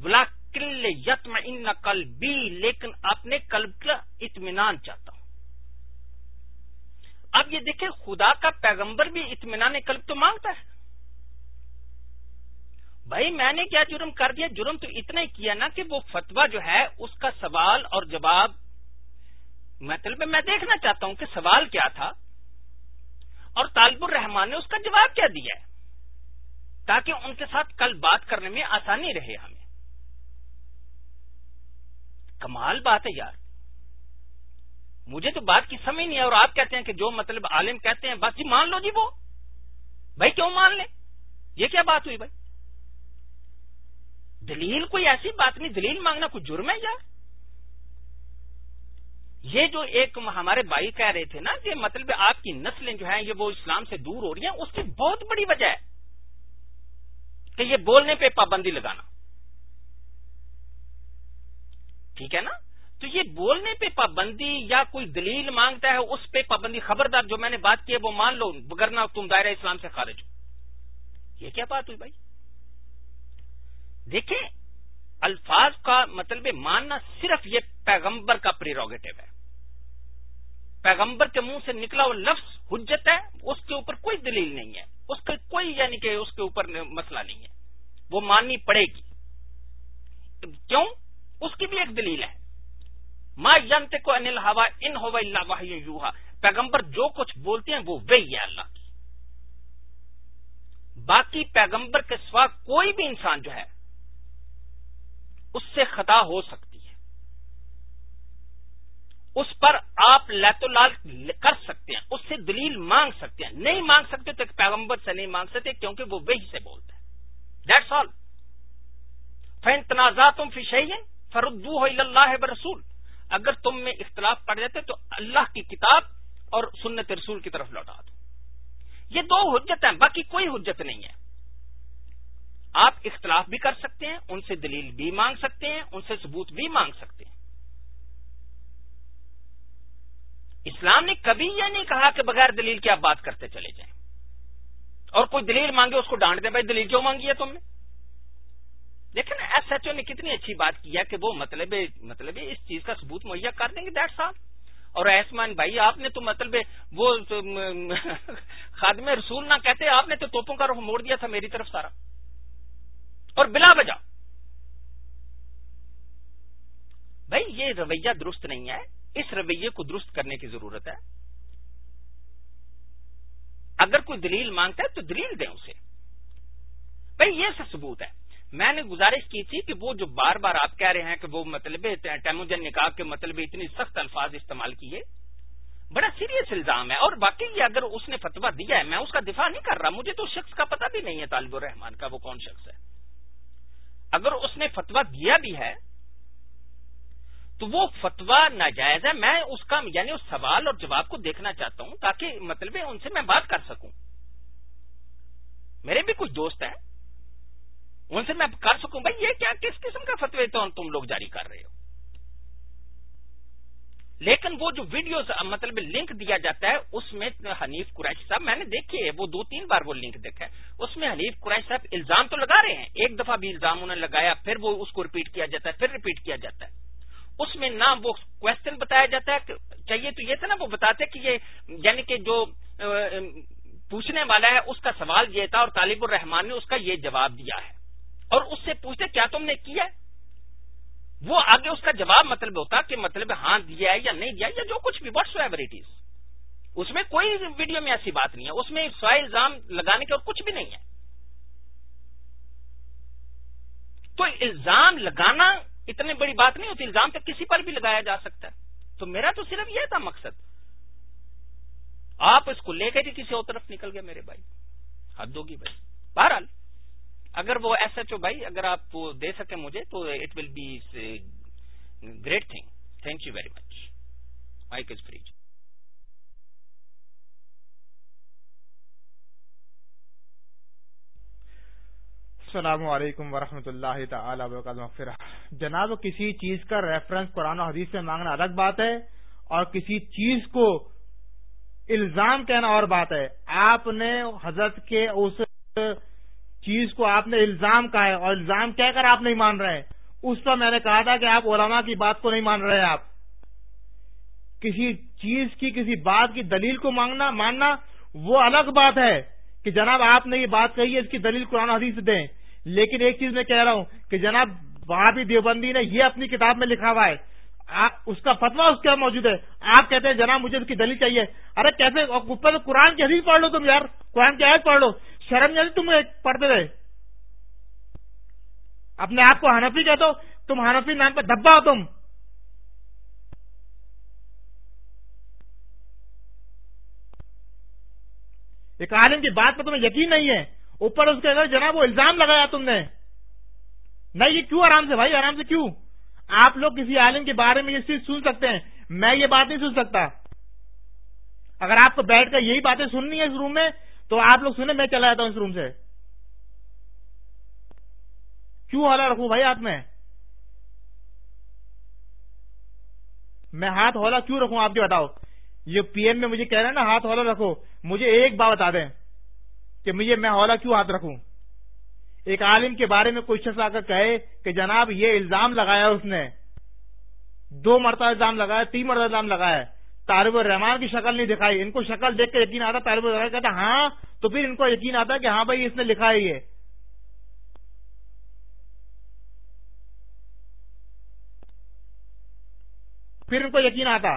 بلا کل یتم ان بی لیکن اپنے قلب کا اطمینان چاہتا ہوں۔ اب یہ دیکھیں، خدا کا پیغمبر بھی اطمینان قلب تو مانگتا ہے۔ بھائی، میں نے کیا جرم کر دیا؟ جرم تو اتنا ہی کیا نا کہ وہ فتوا جو ہے، اس کا سوال اور جواب مطلب میں دیکھنا چاہتا ہوں کہ سوال کیا تھا اور طالب الرحمان نے اس کا جواب کیا دیا ہے تاکہ ان کے ساتھ کل بات کرنے میں آسانی رہے ہمیں۔ کمال بات ہے یار۔ مجھے تو بات کی سمجھ نہیں ہے اور آپ کہتے ہیں کہ جو مطلب عالم کہتے ہیں، بس جی مان لو جی وہ۔ بھائی کیوں مان لیں؟ یہ کیا بات ہوئی بھائی؟ دلیل کوئی ایسی بات نہیں، دلیل مانگنا کوئی جرم ہے یار۔ یہ جو ایک ہمارے بھائی کہہ رہے تھے نا کہ مطلب آپ کی نسلیں جو ہیں، یہ وہ اسلام سے دور ہو رہی ہیں، اس کی بہت بڑی وجہ ہے کہ یہ بولنے پہ پابندی لگانا۔ ٹھیک ہے نا؟ تو یہ بولنے پہ پابندی یا کوئی دلیل مانگتا ہے اس پہ پابندی خبردار جو میں نے بات کی ہے وہ مان لو بگرنا تم دائرہ اسلام سے خارج ہو۔ یہ کیا بات ہوئی بھائی؟ دیکھیں، الفاظ کا مطلب ماننا صرف یہ پیغمبر کا پریروگیٹو ہے۔ پیغمبر کے منہ سے نکلا وہ لفظ حجت ہے، اس کے اوپر کوئی دلیل نہیں ہے۔ اس کا کوئی یعنی کہ اس کے اوپر مسئلہ نہیں ہے۔ وہ ماننی پڑے گی۔ کیوں؟ اس کی بھی ایک دلیل ہے۔ ماں ینت کو انل ہوا ان ہوا اللہ واہ یوہا پیغمبر جو کچھ بولتے ہیں وہ وہی ہے اللہ کی۔ باقی پیغمبر کے سوا کوئی بھی انسان جو ہے، اس سے خطا ہو سکتی ہے۔ اس پر آپ لیت لال کر سکتے ہیں، اس سے دلیل مانگ سکتے ہیں۔ نہیں مانگ سکتے تو ایک پیغمبر سے نہیں مانگ سکتے کیونکہ وہ وہی سے بولتے ہیں دیٹس آل فین تنازع تم فشین فردو ہو اللہ رسول اگر تم میں اختلاف پڑ جاتے تو اللہ کی کتاب اور سنت رسول کی طرف لوٹا دو۔ یہ دو حجت ہیں، باقی کوئی حجت نہیں ہے۔ آپ اختلاف بھی کر سکتے ہیں، ان سے دلیل بھی مانگ سکتے ہیں، ان سے ثبوت بھی مانگ سکتے ہیں۔ اسلام نے کبھی یہ نہیں کہا کہ بغیر دلیل کی آپ بات کرتے چلے جائیں۔ اور کوئی دلیل مانگے، اس کو ڈانٹ دیں، بھائی دلیل کیوں مانگی ہے تم نے؟ لیکن ایس ایچ او نے کتنی اچھی بات کی ہے کہ وہ مطلب مطلب اس چیز کا ثبوت مہیا کر دیں گے دیٹ صاحب۔ اور ایسمان بھائی، آپ نے تو مطلب وہ خادم رسول نہ کہتے، آپ نے تو توپوں کا رخ موڑ دیا تھا میری طرف سارا۔ اور بلا وجہ۔ بھائی، یہ رویہ درست نہیں ہے۔ اس رویے کو درست کرنے کی ضرورت ہے۔ اگر کوئی دلیل مانگتا ہے تو دلیل دیں اسے۔ بھائی، یہ سب ثبوت ہے۔ میں نے گزارش کی تھی کہ وہ جو بار بار آپ کہہ رہے ہیں کہ وہ مطلب ٹیموجن نکاح کے مطلب اتنی سخت الفاظ استعمال کیے، بڑا سیریس الزام ہے۔ اور باقی یہ اگر اس نے فتوا دیا ہے، میں اس کا دفاع نہیں کر رہا، مجھے تو شخص کا پتہ بھی نہیں ہے، طالب الرحمان کا وہ کون شخص ہے۔ اگر اس نے فتوا دیا بھی ہے، تو وہ فتوا ناجائز ہے۔ میں اس کا یعنی اس سوال اور جواب کو دیکھنا چاہتا ہوں تاکہ مطلب ان سے میں بات کر سکوں۔ میرے بھی کچھ دوست ہیں۔ ان سے میں کر سکوں بھائی، یہ کیا کس قسم کا فتوی تو تم لوگ جاری کر رہے ہو؟ لیکن وہ جو ویڈیوز مطلب لنک دیا جاتا ہے، اس میں حنیف قریش صاحب، میں نے دیکھے وہ دو تین بار وہ لنک دیکھا ہے۔ اس میں حنیف قریش صاحب الزام تو لگا رہے ہیں۔ ایک دفعہ بھی الزام انہوں نے لگایا، پھر وہ اس کو ریپیٹ کیا جاتا ہے، پھر ریپیٹ کیا جاتا ہے۔ اس میں نہ وہ کوشچن بتایا جاتا ہے کہ چاہیے تو یہ تھا نا، وہ بتاتے کہ یہ یعنی کہ جو پوچھنے والا ہے، اس کا سوال یہ تھا اور طالب الرحمان نے اس کا یہ جواب دیا ہے۔ اور اس سے پوچھتے، کیا تم نے کیا وہ آگے اس کا جواب مطلب ہوتا کہ مطلب ہاں دیا ہے یا نہیں دیا یا جو کچھ بھی واٹس ایوریٹیز اس میں کوئی ویڈیو میں ایسی بات نہیں ہے، اس میں سوائے الزام لگانے کے اور کچھ بھی نہیں ہے۔ تو الزام لگانا اتنی بڑی بات نہیں ہوتی، الزام تو کسی پر بھی لگایا جا سکتا ہے۔ تو میرا تو صرف یہ تھا مقصد۔ آپ اس کو لے کے ہی کسی اور طرف نکل گئے میرے بھائی، حد ہوگی بھائی۔ بہرحال اگر وہ ایس ایچ او بھائی، اگر آپ وہ دے سکیں مجھے، تو it will be great thing thank you very much mic is free السلام علیکم ورحمۃ اللہ تعالی وبرکاتہ جناب، کسی چیز کا ریفرنس قرآن و حدیث سے مانگنا الگ بات ہے اور کسی چیز کو الزام کہنا اور بات ہے۔ آپ نے حضرت کے اس چیز کو آپ نے الزام کہا ہے اور الزام کہہ کر آپ نہیں مان رہے اس پر میں نے کہا تھا کہ آپ علماء کی بات کو نہیں مان رہے آپ۔ کسی چیز کی، کسی بات کی دلیل کو مانگنا، ماننا وہ الگ بات ہے کہ جناب آپ نے یہ بات کہی ہے، اس کی دلیل قرآن حدیث دیں۔ لیکن ایک چیز میں کہہ رہا ہوں کہ جناب وہاں بھی دیوبندی نے یہ اپنی کتاب میں لکھا ہوا ہے۔ اس کا فتوا اس کے موجود ہے۔ آپ کہتے ہیں جناب مجھے اس کی دلیل چاہیے۔ ارے کیسے؟ اوپر قرآن کی حدیث پڑھ لو تم یار۔ قرآن کی عید پڑھ لو۔ شرم نہیں تم پڑھتے رہے اپنے آپ کو ہنفی کہتے ہو، تم ہنفی نام پہ دبا ہو تم۔ ایک عالم کی بات پہ تمہیں یقین نہیں ہے۔ اوپر اس کے اگر جناب وہ الزام لگایا تم نے۔ نہیں، یہ کیوں آرام سے بھائی؟ آرام سے کیوں؟ آپ لوگ کسی عالم کے بارے میں یہ چیز سن سکتے ہیں۔ میں یہ بات نہیں سن سکتا۔ اگر آپ کو بیٹھ کر یہی باتیں سننی ہے اس روم میں تو آپ لوگ سنیں، میں چلا جاتا ہوں اس روم سے۔ کیوں ہولا رکھوں بھائی ہاتھ میں؟ میں ہاتھ ہولا کیوں رکھوں؟ آپ جو بتاؤ۔ یہ پی ایم میں مجھے کہہ رہے ہیں نا، ہاتھ ہولا رکھو۔ مجھے ایک بات بتا دیں کہ مجھے میں ہولا کیوں ہاتھ رکھوں؟ ایک عالم کے بارے میں کوئی شخص آ کر کہے کہ جناب یہ الزام لگایا اس نے۔ دو مرتبہ الزام لگایا، تین مرتبہ الزام لگایا۔ طالب الرحمان کی شکل نہیں دکھائی۔ ان کو شکل دیکھ کے یقین آتا، طالب الرحمان کہتا ہاں تو پھر ان کو یقین آتا کہ ہاں بھائی، اس نے لکھا ہے یہ۔ پھر ان کو یقین آتا۔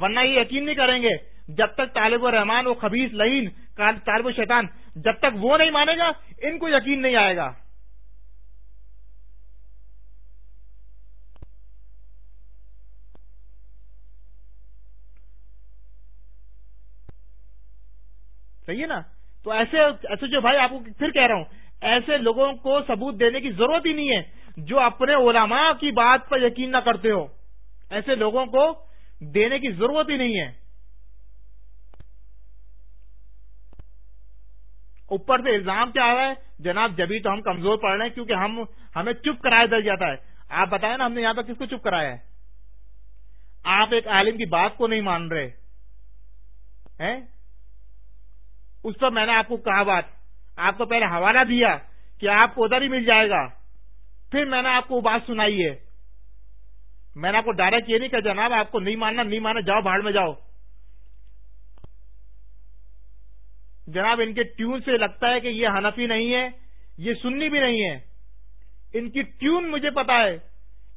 ورنہ یہ یقین نہیں کریں گے۔ جب تک طالب و رحمان و خبیص لعین طالب و شیطان جب تک وہ نہیں مانے گا، ان کو یقین نہیں آئے گا۔ صحیح ہے نا؟ تو ایسے ایسے جو بھائی آپ کو پھر کہہ رہا ہوں، ایسے لوگوں کو ثبوت دینے کی ضرورت ہی نہیں ہے جو اپنے علماء کی بات پر یقین نہ کرتے ہو۔ ایسے لوگوں کو دینے کی ضرورت ہی نہیں ہے۔ اوپر سے الزام کیا آ رہا ہے؟ جناب جبھی تو ہم کمزور پڑ رہے ہیں کیونکہ ہم ہمیں چپ کرایا دل جاتا ہے۔ آپ بتائیں نا، ہم نے یہاں پر کس کو چپ کرایا ہے؟ آپ ایک عالم کی بات کو نہیں مان رہے۔ اس پر میں نے آپ کو کہا بات۔ آپ کو پہلے حوالہ دیا کہ آپ کو ادھر ہی مل جائے گا۔ پھر میں نے آپ کو بات سنائی ہے۔ میں نے آپ کو ڈائریکٹ یہ نہیں کہا، جناب، آپ کو نہیں ماننا نہیں ماننا، جاؤ بھاڑ میں جاؤ۔ جناب، ان کے ٹیون سے لگتا ہے کہ یہ ہنفی نہیں ہے، یہ سننی بھی نہیں ہے۔ ان کی ٹیون مجھے پتا ہے۔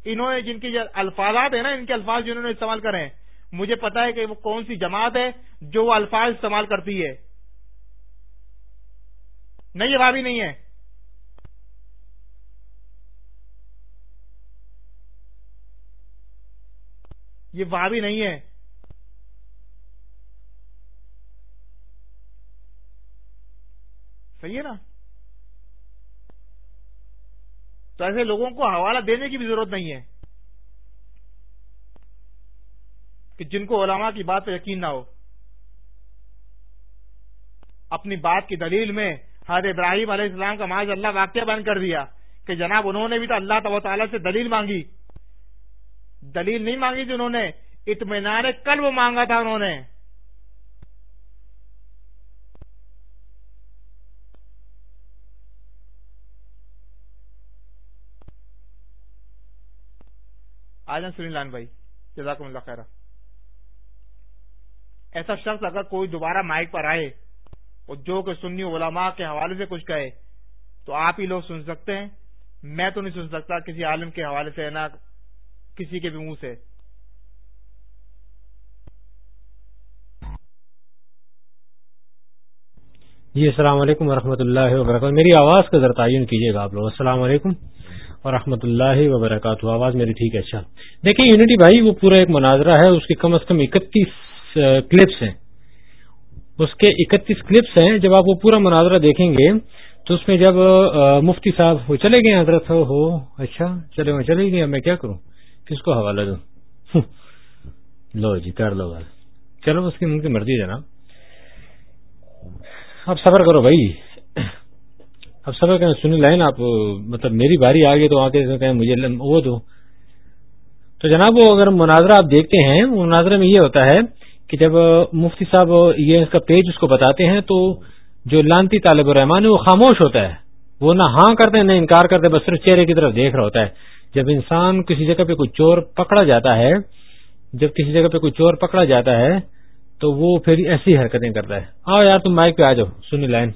انہوں نے جن کے الفاظات ہیں نا، ان کے الفاظ جنہوں نے استعمال کرے ہیں، مجھے پتا ہے کہ وہ کون سی جماعت ہے جو وہ الفاظ استعمال کرتی ہے۔ نہیں، یہ بھابی نہیں ہے۔ یہ بھابی نہیں ہے۔ صحیح ہے نا؟ تو ایسے لوگوں کو حوالہ دینے کی بھی ضرورت نہیں ہے۔ کہ جن کو علماء کی بات پہ یقین نہ ہو۔ اپنی بات کی دلیل میں حضرت ابراہیم علیہ السلام کا معاذ اللہ واقعہ بند کر دیا کہ جناب انہوں نے بھی تو اللہ تب تعالیٰ سے دلیل مانگی۔ دلیل نہیں مانگی تھی انہوں نے، اطمینان قلب مانگا تھا انہوں نے۔ آ جائیں سنی لان بھائی، جزاکم اللہ خیر ایسا شخص اگر کوئی دوبارہ مائک پر آئے اور جو کہ سنی علماء کے حوالے سے کچھ کہے، تو آپ ہی لوگ سن سکتے ہیں۔ میں تو نہیں سن سکتا کسی عالم کے حوالے سے، نہ کسی کے بھی منہ سے۔ جی السلام علیکم ورحمۃ اللہ وبرکاتہ۔ میری آواز کا ذرا تعین کیجیے گا آپ لوگ۔ السلام علیکم ورحمۃ اللہ وبرکاتہ۔ آواز میری ٹھیک ہے اچھا۔ دیکھیں یونٹی بھائی، وہ پورا ایک مناظرہ ہے، اس کی کم از کم اکتیس کلپس ہیں۔ اس کے اکتیس کلپس ہیں، جب آپ وہ پورا مناظرہ دیکھیں گے، تو اس میں جب مفتی صاحب وہ چلے گئے حضرت ہو اچھا چلے میں چلے گئے میں کیا کروں؟ کس کو حوالہ دوں؟ لو جی کر لو بس۔ چلو اس کی من کی مرضی جناب۔ اب صبر کرو بھائی۔ اب صبر کریں، سنی لائن، آپ مطلب میری باری آ گئی تو آتے کہیں مجھے وہ دو۔ تو جناب، وہ اگر مناظرہ آپ دیکھتے ہیں مناظرے میں یہ ہوتا ہے کہ جب مفتی صاحب یہ اس کا پیج اس کو بتاتے ہیں تو جو لانتی طالب الرحمان ہے وہ خاموش ہوتا ہے۔ وہ نہ ہاں کرتے ہیں، نہ انکار کرتے بس صرف چہرے کی طرف دیکھ رہا ہوتا ہے۔ جب انسان کسی جگہ پہ کوئی چور پکڑا جاتا ہے، جب کسی جگہ پہ کوئی چور پکڑا جاتا ہے، تو وہ پھر ایسی حرکتیں کرتا ہے۔ آؤ یار، تم مائک پہ آ جاؤ سنی لائن۔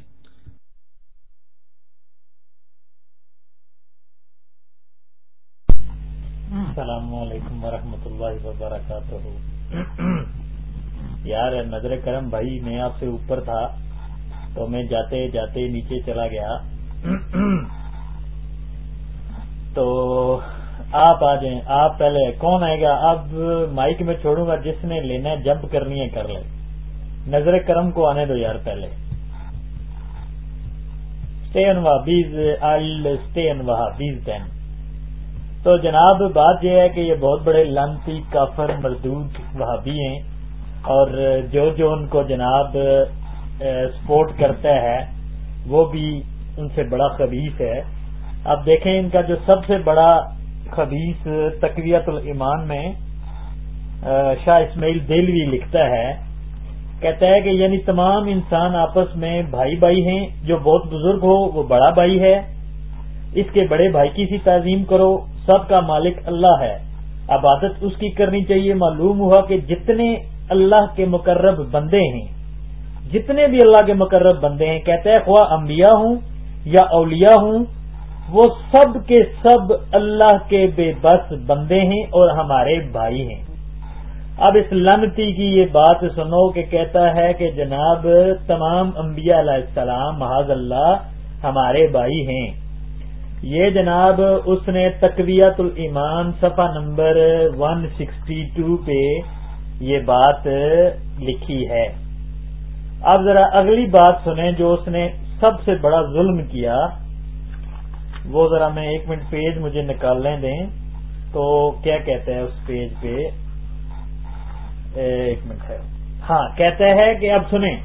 السلام علیکم ورحمۃ اللہ وبرکاتہ۔ یار، نظر کرم بھائی، میں آپ سے اوپر تھا تو میں جاتے جاتے نیچے چلا گیا۔ تو آپ آ جائیں، آپ پہلے کون آئے گا؟ اب مائک میں چھوڑوں گا، جس نے لینا ہے، جمپ کرنی ہے، کر لے۔ نظر کرم کو آنے دو یار پہلے۔ دین تو جناب، بات یہ ہے کہ یہ بہت بڑے لانتی کافر مردود وہابی ہیں۔ اور جو جو ان کو جناب سپورٹ کرتا ہے، وہ بھی ان سے بڑا خبیص ہے۔ اب دیکھیں ان کا جو سب سے بڑا خبیص تقویت الایمان میں شاہ اسماعیل دلوی لکھتا ہے، کہتا ہے کہ یعنی تمام انسان آپس میں بھائی بھائی ہیں، جو بہت بزرگ ہو، وہ بڑا بھائی ہے۔ اس کے بڑے بھائی کی سی تعظیم کرو، سب کا مالک اللہ ہے۔ عبادت اس کی کرنی چاہیے، معلوم ہوا کہ جتنے اللہ کے مقرب بندے ہیں۔ جتنے بھی اللہ کے مقرب بندے ہیں، کہتے ہیں، خواہ انبیاء ہوں یا اولیاء ہوں، وہ سب کے سب اللہ کے بے بس بندے ہیں اور ہمارے بھائی ہیں۔ اب اس لنتی کی یہ بات سنو کہ کہتا ہے کہ جناب تمام انبیاء علیہ السلام محاذ اللہ، ہمارے بھائی ہیں۔ یہ جناب اس نے تقویت الایمان صفحہ نمبر 162 پہ یہ بات لکھی ہے۔ اب ذرا اگلی بات سنیں جو اس نے سب سے بڑا ظلم کیا۔ وہ ذرا میں ایک منٹ پیج مجھے نکالنے دیں۔ تو کیا کہتے ہیں اس پیج پہ؟ ایک منٹ ہے۔ ہاں کہتے ہیں کہ اب سنیں۔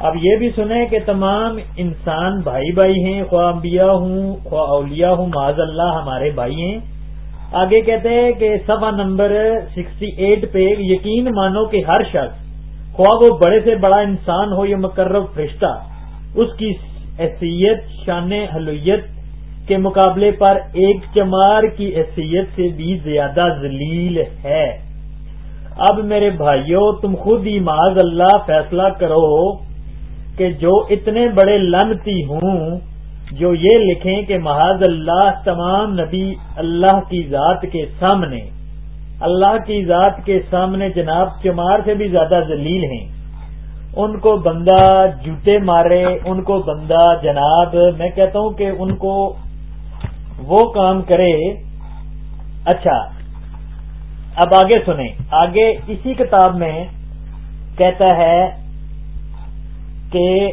اب یہ بھی سنیں کہ تمام انسان بھائی بھائی ہیں، خواہ انبیاء ہوں، خواہ اولیاء ہوں معذ اللہ ہمارے بھائی ہیں۔ آگے کہتے ہیں کہ صفحہ نمبر سکسٹی ایٹ پہ یقین مانو کہ ہر شخص خواہ وہ بڑے سے بڑا انسان ہو یا مقرر فرشتہ، اس کی حیثیت، شان حلویت کے مقابلے پر ایک چمار کی حیثیت سے بھی زیادہ ذلیل ہے۔ اب میرے بھائیوں تم خود ہی معاذ اللہ فیصلہ کرو کہ جو اتنے بڑے لنتی ہوں جو یہ لکھیں کہ محاذ اللہ تمام نبی اللہ کی ذات کے سامنے، اللہ کی ذات کے سامنے جناب چمار سے بھی زیادہ ذلیل ہیں۔ ان کو بندہ جوتے مارے، ان کو بندہ جناب، میں کہتا ہوں کہ ان کو وہ کام کرے۔ اچھا اب آگے سنیں۔ آگے اسی کتاب میں کہتا ہے کہ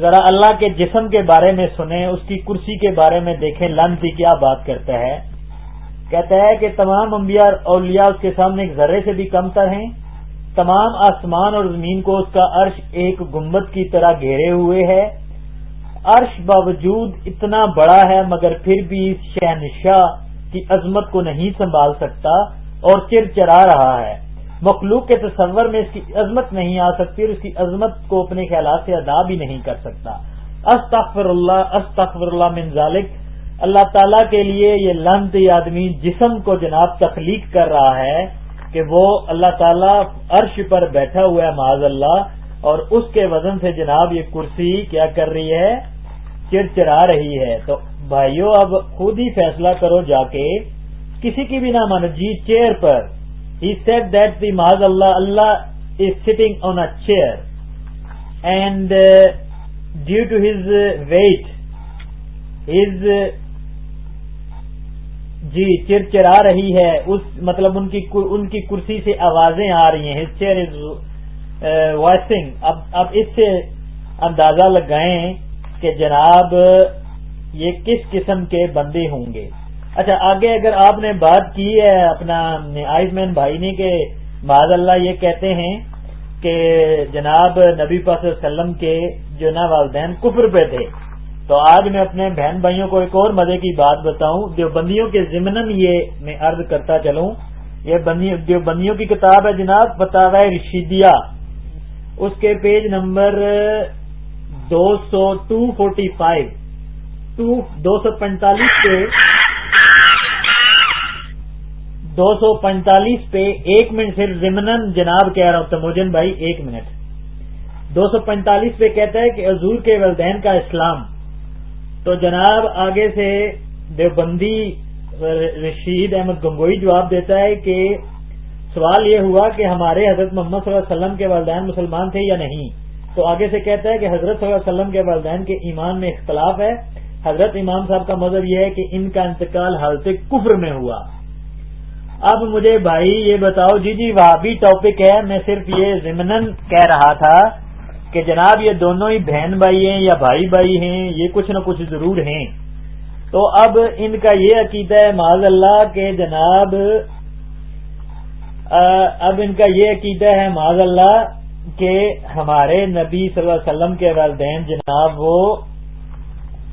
ذرا اللہ کے جسم کے بارے میں سنیں، اس کی کرسی کے بارے میں دیکھیں لنتی کیا بات کرتا ہے۔ کہتا ہے کہ تمام انبیاء اولیاء اس کے سامنے ایک ذرے سے بھی کم تر ہیں۔ تمام آسمان اور زمین کو اس کا عرش ایک گمبت کی طرح گھیرے ہوئے ہے۔ عرش باوجود اتنا بڑا ہے، مگر پھر بھی شہنشاہ کی عظمت کو نہیں سنبھال سکتا اور چر چرا رہا ہے۔ مخلوق کے تصور میں اس کی عظمت نہیں آ سکتی اور اس کی عظمت کو اپنے خیالات سے ادا بھی نہیں کر سکتا۔ استغفر اللہ استغفر اللہ من ذالک۔ اللہ تعالیٰ کے لیے یہ لند آدمی جسم کو جناب تخلیق کر رہا ہے کہ وہ اللہ تعالیٰ عرش پر بیٹھا ہوا ہے معاذ اللہ اور اس کے وزن سے جناب یہ کرسی کیا کر رہی ہے؟ چرچرا رہی ہے۔ تو بھائیوں اب خود ہی فیصلہ کرو جا کے کسی کی بھی نہ مانو جی چیئر پر۔ ہی سیٹ دیٹ دی ماض اللہ اللہ is sitting on a chair and due to his weight his جی چر چرا رہی ہے اس مطلب ان کی ان کی کرسی سے آوازیں آ رہی ہیں ہز چیئر از وائسنگ اب اب اس سے اندازہ لگائیں کہ جناب یہ کس قسم کے بندے ہوں گے اچھا آگے اگر آپ نے بات کی ہے، اپنا آئس مین بھائی نے کہ بعض اللہ یہ کہتے ہیں کہ جناب نبی پاس وسلم کے جو نا والدین کفر پہ تھے۔ تو آج میں اپنے بہن بھائیوں کو ایک اور مزے کی بات بتاؤں۔ جو بندیوں کے ضمن یہ میں عرض کرتا چلوں۔ یہ جو بندیوں کی کتاب ہے جناب بتاوا رشیدیا اس کے پیج نمبر دو سو ٹو فورٹی فائیو۔ دو سو پینتالیس پہ دو سو پینتالیس پہ ایک منٹ سے ضمن جناب کہہ رہا ہوں، تموجن بھائی، ایک منٹ۔ دو سو پینتالیس پہ کہتا ہے کہ حضور کے والدین کا اسلام۔ تو جناب آگے سے دیوبندی رشید احمد گنگوئی جواب دیتا ہے کہ سوال یہ ہوا کہ ہمارے حضرت محمد صلی اللہ علیہ وسلم کے والدین مسلمان تھے یا نہیں؟ تو آگے سے کہتا ہے کہ حضرت صلی اللہ علیہ وسلم کے والدین کے ایمان میں اختلاف ہے۔ حضرت امام صاحب کا مذہب یہ ہے کہ ان کا انتقال حالت کفر میں ہوا۔ اب مجھے بھائی یہ بتاؤ جی جی وہاں بھی ٹاپک ہے، میں صرف یہ ضمن کہہ رہا تھا کہ جناب، یہ دونوں ہی بہن بھائی ہیں یا بھائی بھائی ہیں، یہ کچھ نہ کچھ ضرور ہیں۔ تو اب ان کا یہ عقیدہ ہے معذ اللہ کہ جناب اب ان کا یہ عقیدہ ہے معذ اللہ کہ ہمارے نبی صلی اللہ علیہ وسلم کے والدین جناب وہ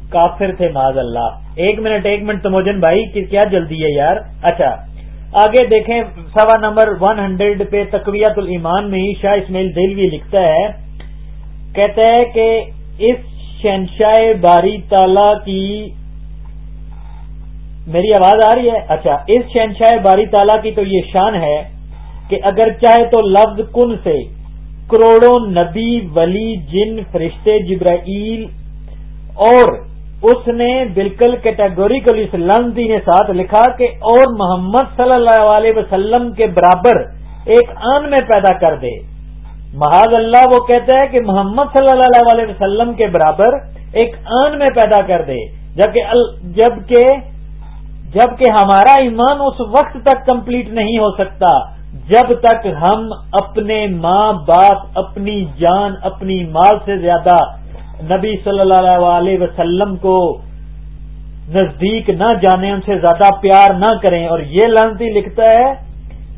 کافر تھے معذ اللہ۔ ایک منٹ ایک منٹ تموجن بھائی، کیا جلدی ہے یار؟ اچھا۔ آگے دیکھیں، سوا نمبر ون ہنڈریڈ پہ تقویت الایمان میں ہی شاہ اسمیل دلوی لکھتا ہے، کہتا ہے کہ اس شہنشاہ باری تالا کی میری آواز آ رہی ہے؟ اچھا اس شہنشاہ باری تالا کی تو یہ شان ہے کہ اگر چاہے تو لفظ کن سے؟ کروڑوں نبی، ولی، جن، فرشتے، جبرائیل اور اس نے بالکل کیٹاگوریکلی اسلام نے ساتھ لکھا کہ اور محمد صلی اللہ علیہ وسلم کے برابر ایک آن میں پیدا کر دے۔ محاذ اللہ وہ کہتا ہے کہ محمد صلی اللہ علیہ وسلم کے برابر ایک آن میں پیدا کر دے۔ جبکہ جبکہ جبکہ ہمارا ایمان اس وقت تک کمپلیٹ نہیں ہو سکتا جب تک ہم اپنے ماں باپ، اپنی جان، اپنی مال سے زیادہ نبی صلی اللہ علیہ وسلم کو نزدیک نہ جانے، ان سے زیادہ پیار نہ کریں۔ اور یہ لانتی لکھتا ہے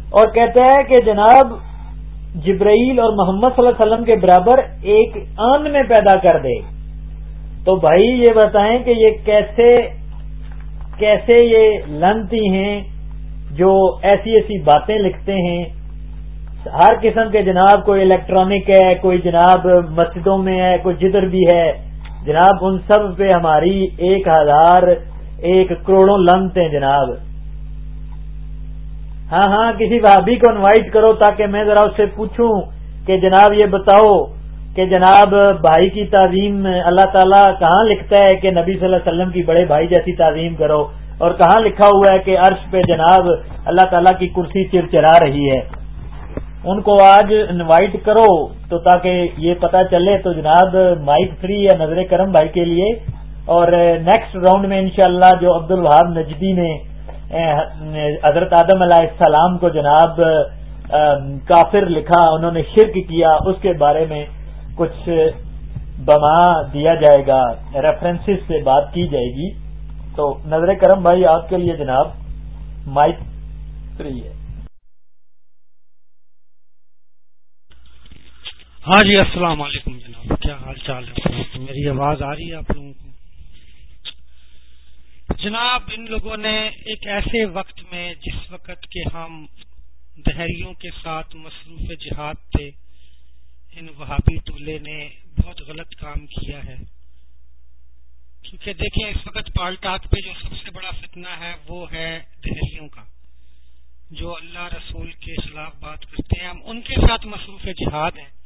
اور کہتا ہے کہ جناب، جبرائیل اور محمد صلی اللہ علیہ وسلم کے برابر ایک آن میں پیدا کر دے۔ تو بھائی، یہ بتائیں کہ یہ کیسے کیسے یہ لنتی ہیں جو ایسی ایسی باتیں لکھتے ہیں۔ ہر قسم کے جناب، کوئی الیکٹرانک ہے، کوئی جناب مسجدوں میں ہے، کوئی جدھر بھی ہے۔ جناب، ان سب پہ ہماری ایک ہزار، ایک کروڑوں لنت ہیں جناب۔ ہاں ہاں کسی بھابھی کو انوائٹ کرو تاکہ میں ذرا اس سے پوچھوں کہ جناب یہ بتاؤ کہ جناب بھائی کی تعظیم اللہ تعالیٰ کہاں لکھتا ہے کہ نبی صلی اللہ علیہ وسلم کی بڑے بھائی جیسی تعظیم کرو؟ اور کہاں لکھا ہوا ہے کہ عرش پہ جناب اللہ تعالیٰ کی کرسی چر چرا رہی ہے؟ ان کو آج انوائٹ کرو تو تاکہ یہ پتا چلے تو جناب مائک فری ہے نظر کرم بھائی کے لیے۔ اور نیکسٹ راؤنڈ میں انشاءاللہ جو عبد الوہاب نجدی نے حضرت آدم علیہ السلام کو جناب کافر لکھا، انہوں نے شرک کیا، اس کے بارے میں کچھ بما دیا جائے گا ریفرنسز سے بات کی جائے گی۔ تو نظر کرم بھائی آپ کے لیے جناب مائک فری ہے۔ ہاں جی السلام علیکم جناب۔ کیا حال چال ہے؟ میری آواز آ رہی ہے آپ لوگوں کو؟ جناب، ان لوگوں نے ایک ایسے وقت میں جس وقت کے ہم دہریوں کے ساتھ مصروف جہاد تھے، ان وہابی ٹولے نے بہت غلط کام کیا ہے۔ کیونکہ دیکھیں، اس وقت پالٹاک پہ جو سب سے بڑا فتنہ ہے، وہ ہے دہلیوں کا۔ جو اللہ رسول کے خلاف بات کرتے ہیں، ہم ان کے ساتھ مصروف جہاد ہیں۔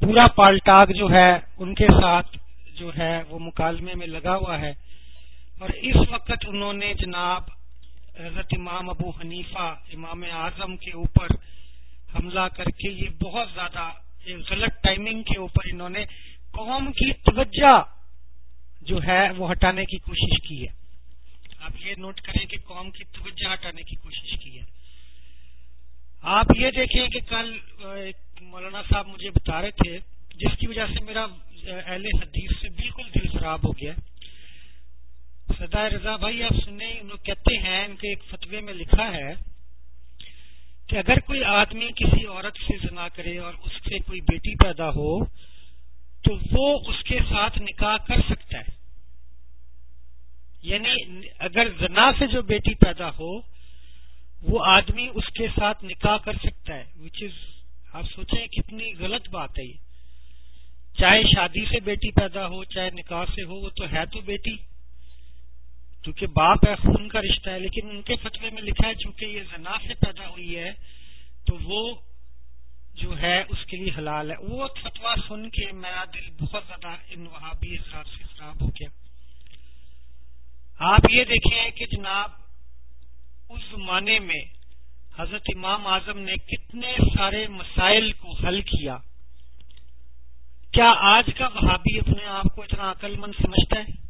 پورا پالٹاک جو ہے، ان کے ساتھ جو ہے، وہ مکالمے میں لگا ہوا ہے۔ اور اس وقت انہوں نے جناب حضرت امام ابو حنیفہ، امام اعظم کے اوپر حملہ کر کے یہ بہت زیادہ غلط ٹائمنگ کے اوپر انہوں نے قوم کی توجہ جو ہے، وہ ہٹانے کی کوشش کی ہے۔ آپ یہ نوٹ کریں کہ قوم کی توجہ ہٹانے کی کوشش کی ہے۔ آپ یہ دیکھیں کہ کل مولانا صاحب مجھے بتا رہے تھے، جس کی وجہ سے میرا اہل حدیث سے بالکل دل خراب ہو گیا۔ سدا رضا بھائی، آپ سنیں لوگ کہتے ہیں، ان کے ایک فتوے میں لکھا ہے کہ اگر کوئی آدمی کسی عورت سے زنا کرے اور اس سے کوئی بیٹی پیدا ہو، تو وہ اس کے ساتھ نکاح کر سکتا ہے۔ یعنی اگر زنا سے جو بیٹی پیدا ہو، وہ آدمی اس کے ساتھ نکاح کر سکتا ہے وچ از آپ سوچیں کتنی غلط بات ہے یہ۔ چاہے شادی سے بیٹی پیدا ہو، چاہے نکاح سے ہو، وہ تو ہے تو بیٹی۔ کیونکہ باپ ہے، خون کا رشتہ ہے، لیکن ان کے فتوے میں لکھا ہے، چونکہ یہ زنا سے پیدا ہوئی ہے، تو وہ جو ہے، اس کے لیے حلال ہے۔ وہ فتوا سن کے میرا دل بہت زیادہ ان وہابی حضرات سے خراب ہو گیا۔ آپ یہ دیکھیں کہ جناب، اس زمانے میں حضرت امام اعظم نے کتنے سارے مسائل کو حل کیا۔ کیا آج کا وہابی اپنے آپ کو اتنا عقل مند سمجھتا ہے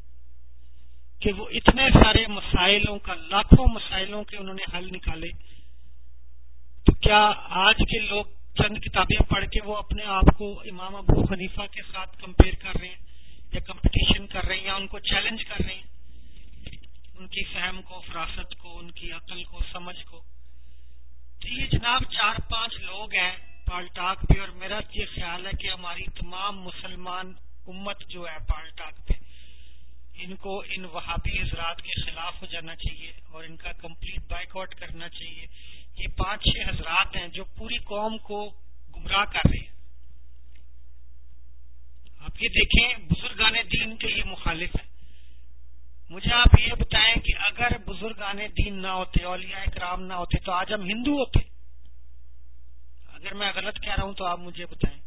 کہ وہ اتنے سارے مسائلوں کا، لاکھوں مسائلوں کے انہوں نے حل نکالے؟ تو کیا آج کے لوگ چند کتابیں پڑھ کے وہ اپنے آپ کو امام ابو حنیفہ کے ساتھ کمپیئر کر رہے ہیں یا کمپٹیشن کر رہے ہیں یا ان کو چیلنج کر رہے ہیں؟ ان کی فہم کو، فراست کو، ان کی عقل کو، سمجھ کو۔ تو یہ جناب، چار پانچ لوگ ہیں پالٹاک پہ اور میرا یہ خیال ہے کہ ہماری تمام مسلمان امت جو ہے پالٹاک پہ، ان کو ان وہابی حضرات کے خلاف ہو جانا چاہیے اور ان کا کمپلیٹ بائک آؤٹ کرنا چاہیے۔ یہ پانچ چھ حضرات ہیں جو پوری قوم کو گمراہ کر رہے ہیں۔ آپ یہ دیکھیں، بزرگان دین کے یہ مخالف ہیں۔ مجھے آپ یہ بتائیں کہ اگر بزرگان دین نہ ہوتے، اولیاء کرام نہ ہوتے، تو آج ہم ہندو ہوتے۔ اگر میں غلط کہہ رہا ہوں تو آپ مجھے بتائیں۔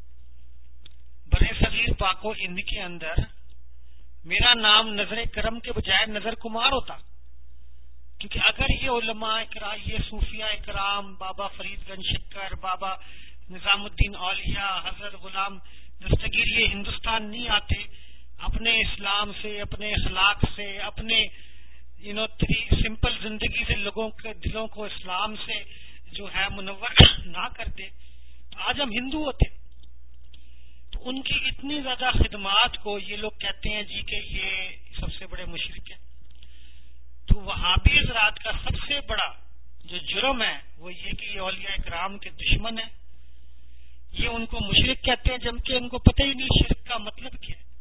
برے صغیر پاکو ہند کے اندر میرا نام نظر کرم کے بجائے نظر کمار ہوتا۔ کیونکہ اگر یہ علماء اکرام یہ صوفیہ اکرام بابا فرید گنج شکر، بابا نظام الدین اولیا حضرت غلام دستگیر، یہ ہندوستان نہیں آتے اپنے اسلام سے، اپنے اخلاق سے، اپنے یو نو تھری سمپل زندگی سے، لوگوں کے دلوں کو اسلام سے جو ہے منور نہ کرتے آج ہم ہندو ہوتے تو ان کی اتنی زیادہ خدمات کو یہ لوگ کہتے ہیں جی کہ یہ سب سے بڑے مشرق ہیں۔ تو وہابی حضرات کا سب سے بڑا جو جرم ہے، وہ یہ کہ یہ اولیاء اکرام کے دشمن ہیں۔ یہ ان کو مشرق کہتے ہیں، جبکہ ان کو پتہ ہی نہیں شرک کا مطلب کیا ہے۔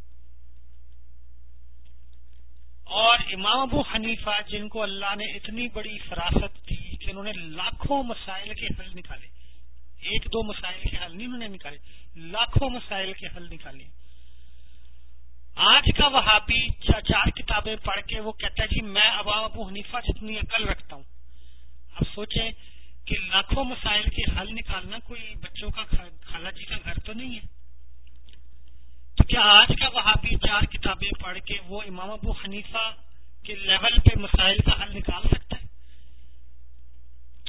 اور امام ابو حنیفہ جن کو اللہ نے اتنی بڑی فراست دی کہ انہوں نے لاکھوں مسائل کے حل نکالے۔ ایک دو مسائل کے حل نہیں انہوں نے نکالے، لاکھوں مسائل کے حل نکالے۔ آج کا وہابی چار کتابیں پڑھ کے وہ کہتا ہے جی میں عوام ابو حنیفہ جتنی عقل رکھتا ہوں۔ اب سوچیں کہ لاکھوں مسائل کے حل نکالنا کوئی بچوں کا خالہ جی کا گھر تو نہیں ہے۔ تو کیا آج کا وہابی چار کتابیں پڑھ کے وہ امام ابو حنیفہ کے لیول پہ مسائل کا حل نکال سکتا ہے؟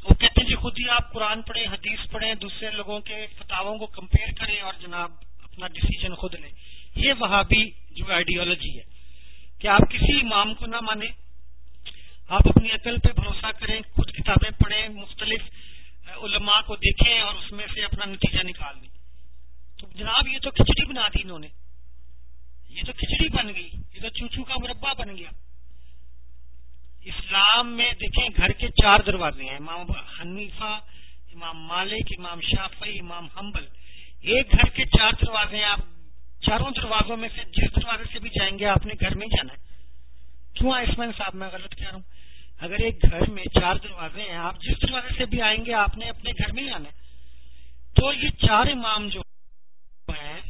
وہ کہتے ہیں جی خود ہی آپ قرآن پڑھیں، حدیث پڑھیں، دوسرے لوگوں کے فتاووں کو کمپیئر کریں اور جناب اپنا ڈسیزن خود لیں۔ یہ وہابی جو آئیڈیالوجی ہے، کہ آپ کسی امام کو نہ مانیں، آپ اپنی عقل پہ بھروسہ کریں، خود کتابیں پڑھیں، مختلف علماء کو دیکھیں اور اس میں سے اپنا نتیجہ نکال لیں۔ تو جناب، یہ تو کھچڑی بنا دی انہوں نے۔ یہ تو کھچڑی بن گئی، یہ تو چوچو کا مربع بن گیا۔ اسلام میں دیکھیں، گھر کے چار دروازے ہیں، امام حنیفہ، امام مالک، امام شافی امام حنبل۔ ایک گھر کے چار دروازے ہیں، آپ چاروں دروازوں میں سے جس دروازے سے بھی جائیں گے، آپ نے گھر میں ہی جانا ہے۔ کیوں آئسمین صاحب؟ میں غلط کہہ رہا ہوں۔ اگر ایک گھر میں چار دروازے ہیں، آپ جس دروازے سے بھی آئیں گے، آپ نے اپنے گھر میں ہی آنا ہے۔ تو یہ چار امام جو ہیں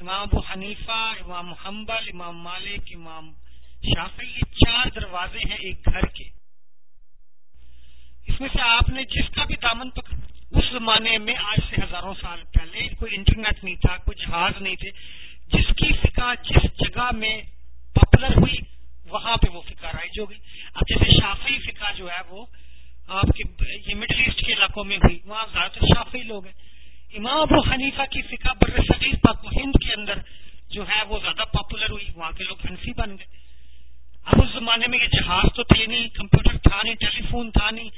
امام ابو حنیفہ، امام حنبل، امام مالک، امام شافی یہ چار دروازے ہیں ایک گھر کے۔ اس میں سے آپ نے جس کا بھی دامن پکڑ اس زمانے میں آج سے ہزاروں سال پہلے کوئی انٹرنیٹ نہیں تھا، کوئی جہاز نہیں تھے۔ جس کی فکا جس جگہ میں پاپولر ہوئی، وہاں پہ وہ فکا رائج ہو گئی۔ اب جیسے شافی فکا جو ہے وہ آپ کے یہ مڈل ایسٹ کے علاقوں میں ہوئی، وہاں زیادہ تر شافی لوگ ہیں۔ امام ابو حنیفہ کی فکا بر صغیر پاک و ہند کے اندر جو ہے وہ زیادہ پاپولر ہوئی، وہاں کے لوگ ہنسی بن گئے۔ اب اس زمانے میں یہ جہاز تو تھے نہیں، کمپیوٹر تھا نہیں ٹیلی فون تھا نہیں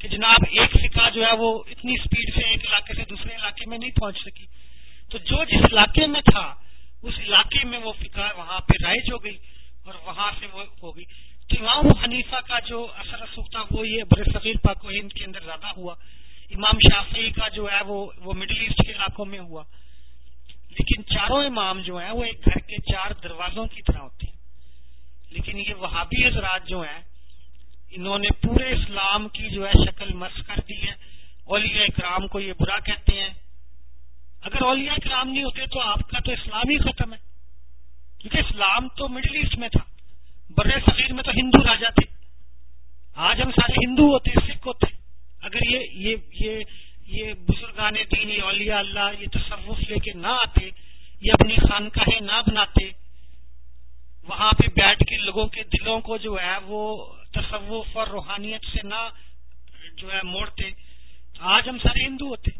کہ جناب ایک فکا جو ہے وہ اتنی اسپیڈ سے ایک علاقے سے دوسرے علاقے میں نہیں پہنچ سکی۔ تو جو جس علاقے میں تھا، اس علاقے میں وہ فکا وہاں پہ رائج ہو گئی اور وہاں سے وہ ہو گئی۔ تو امام حنیفہ کا جو اثر رسوخ تھا وہ یہ بر صغیر پاک و ہند کے اندر زیادہ ہوا۔ امام شافی کا جو ہے وہ وہ مڈل ایسٹ کے علاقوں میں ہوا۔ لیکن چاروں امام جو ہیں وہ ایک گھر کے چار دروازوں کی طرح ہوتے ہیں۔ لیکن یہ وہابی حضرات جو ہیں، انہوں نے پورے اسلام کی جو ہے شکل مس کر دی ہے۔ اولیاء اکرام کو یہ برا کہتے ہیں۔ اگر اولیاء اکرام نہیں ہوتے تو آپ کا تو اسلام ہی ختم ہے۔ کیونکہ اسلام تو مڈل ایسٹ میں تھا۔ بر صغیر میں تو ہندو راجا تھے۔ آج ہم سارے ہندو ہوتے سکھ ہوتے اگر یہ یہ یہ یہ بزرگان دین یہ اولیاء اللہ یہ تصوف لے کے نہ آتے، یہ اپنی خانقاہیں نہ بناتے، وہاں پہ بیٹھ کے لوگوں کے دلوں کو جو ہے وہ تصوف اور روحانیت سے نہ جو ہے موڑتے آج ہم سارے ہندو ہوتے۔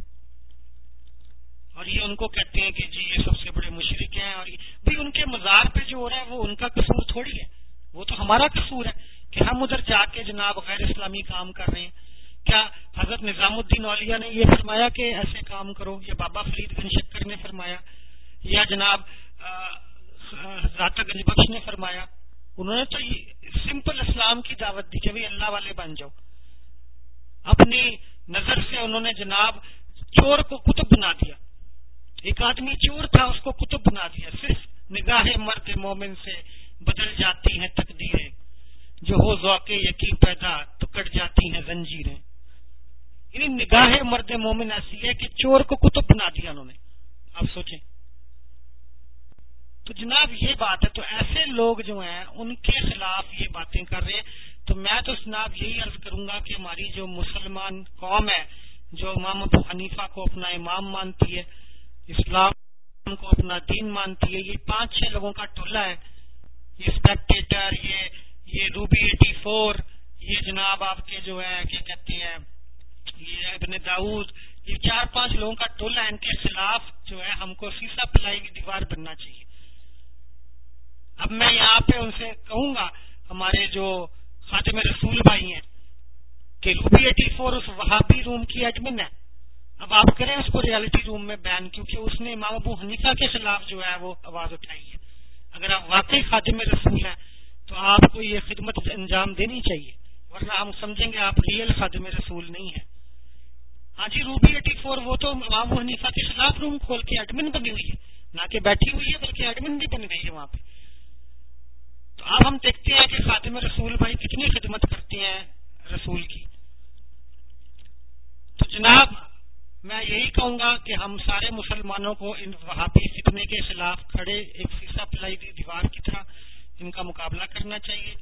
اور یہ ان کو کہتے ہیں کہ جی یہ سب سے بڑے مشرق ہیں اور بھی ان کے مزار پہ جو ہو رہا ہے وہ ان کا قصور تھوڑی ہے، وہ تو ہمارا قصور ہے کہ ہم ادھر جا کے جناب غیر اسلامی کام کر رہے ہیں۔ کیا حضرت نظام الدین اولیا نے یہ فرمایا کہ ایسے کام کرو؟ یا بابا فرید گنج شکر نے فرمایا، یا جناب گنج بخش نے فرمایا۔ انہوں نے تو سمپل اسلام کی دعوت دی کہ بھائی اللہ والے بن جاؤ۔ اپنی نظر سے انہوں نے جناب چور کو کتب بنا دیا۔ ایک آدمی چور تھا، اس کو کتب بنا دیا۔ صرف نگاہ مرد مومن سے بدل جاتی ہیں تقدیریں۔ جو ہو ذوق یقین پیدا تو کٹ جاتی ہیں زنجیریں۔ یعنی نگاہ مرد مومن ایسی ہے کہ چور کو کتب بنا دیا انہوں نے۔ آپ سوچیں۔ تو جناب یہ بات ہے، تو ایسے لوگ جو ہیں، ان کے خلاف یہ باتیں کر رہے ہیں۔ تو میں تو جناب یہی عرض کروں گا کہ ہماری جو مسلمان قوم ہے، جو امام ابو حنیفہ کو اپنا امام مانتی ہے، اسلام کو اپنا دین مانتی ہے، یہ پانچ چھ لوگوں کا ٹولہ ہے۔ یہ اسپیکٹیٹر یہ یہ روبی ایٹی فور، یہ جناب آپ کے جو ہے کیا کہتے ہیں یہ ابن داؤد، یہ چار پانچ لوگوں کا ٹولہ ان کے خلاف جو ہے ہم کو سیسا پلائی کی دیوار بننا چاہیے۔ اب میں یہاں پہ ان سے کہوں گا، ہمارے جو خاتم رسول بھائی ہیں، کہ روبی ایٹی فور اس وہابی روم کی ایڈمن ہے۔ اب آپ کریں اس کو ریالٹی روم میں بین کیونکہ اس نے امام ابو حنیفہ کے خلاف جو ہے وہ آواز اٹھائی ہے۔ اگر آپ واقعی خاتم رسول ہیں، تو آپ کو یہ خدمت انجام دینی چاہیے، ورنہ ہم سمجھیں گے آپ ریئل خاتم رسول نہیں ہیں۔ ہاں جی روبی ایٹی فور وہ تو امام حنیفہ کے خلاف روم کھول کے ایڈمن بنی ہوئی ہے۔ نہ کہ بیٹھی ہوئی ہے بلکہ ایڈمن بھی بن گئی ہے وہاں پہ۔ تو اب ہم دیکھتے ہیں کہ خاتم رسول بھائی کتنی خدمت کرتے ہیں رسول کی۔ تو جناب، میں یہی کہوں گا کہ ہم سارے مسلمانوں کو ان وہابی فتنے کے خلاف کھڑے، ایک سیسا پلائی دیوار کی طرح ان کا مقابلہ کرنا چاہیے۔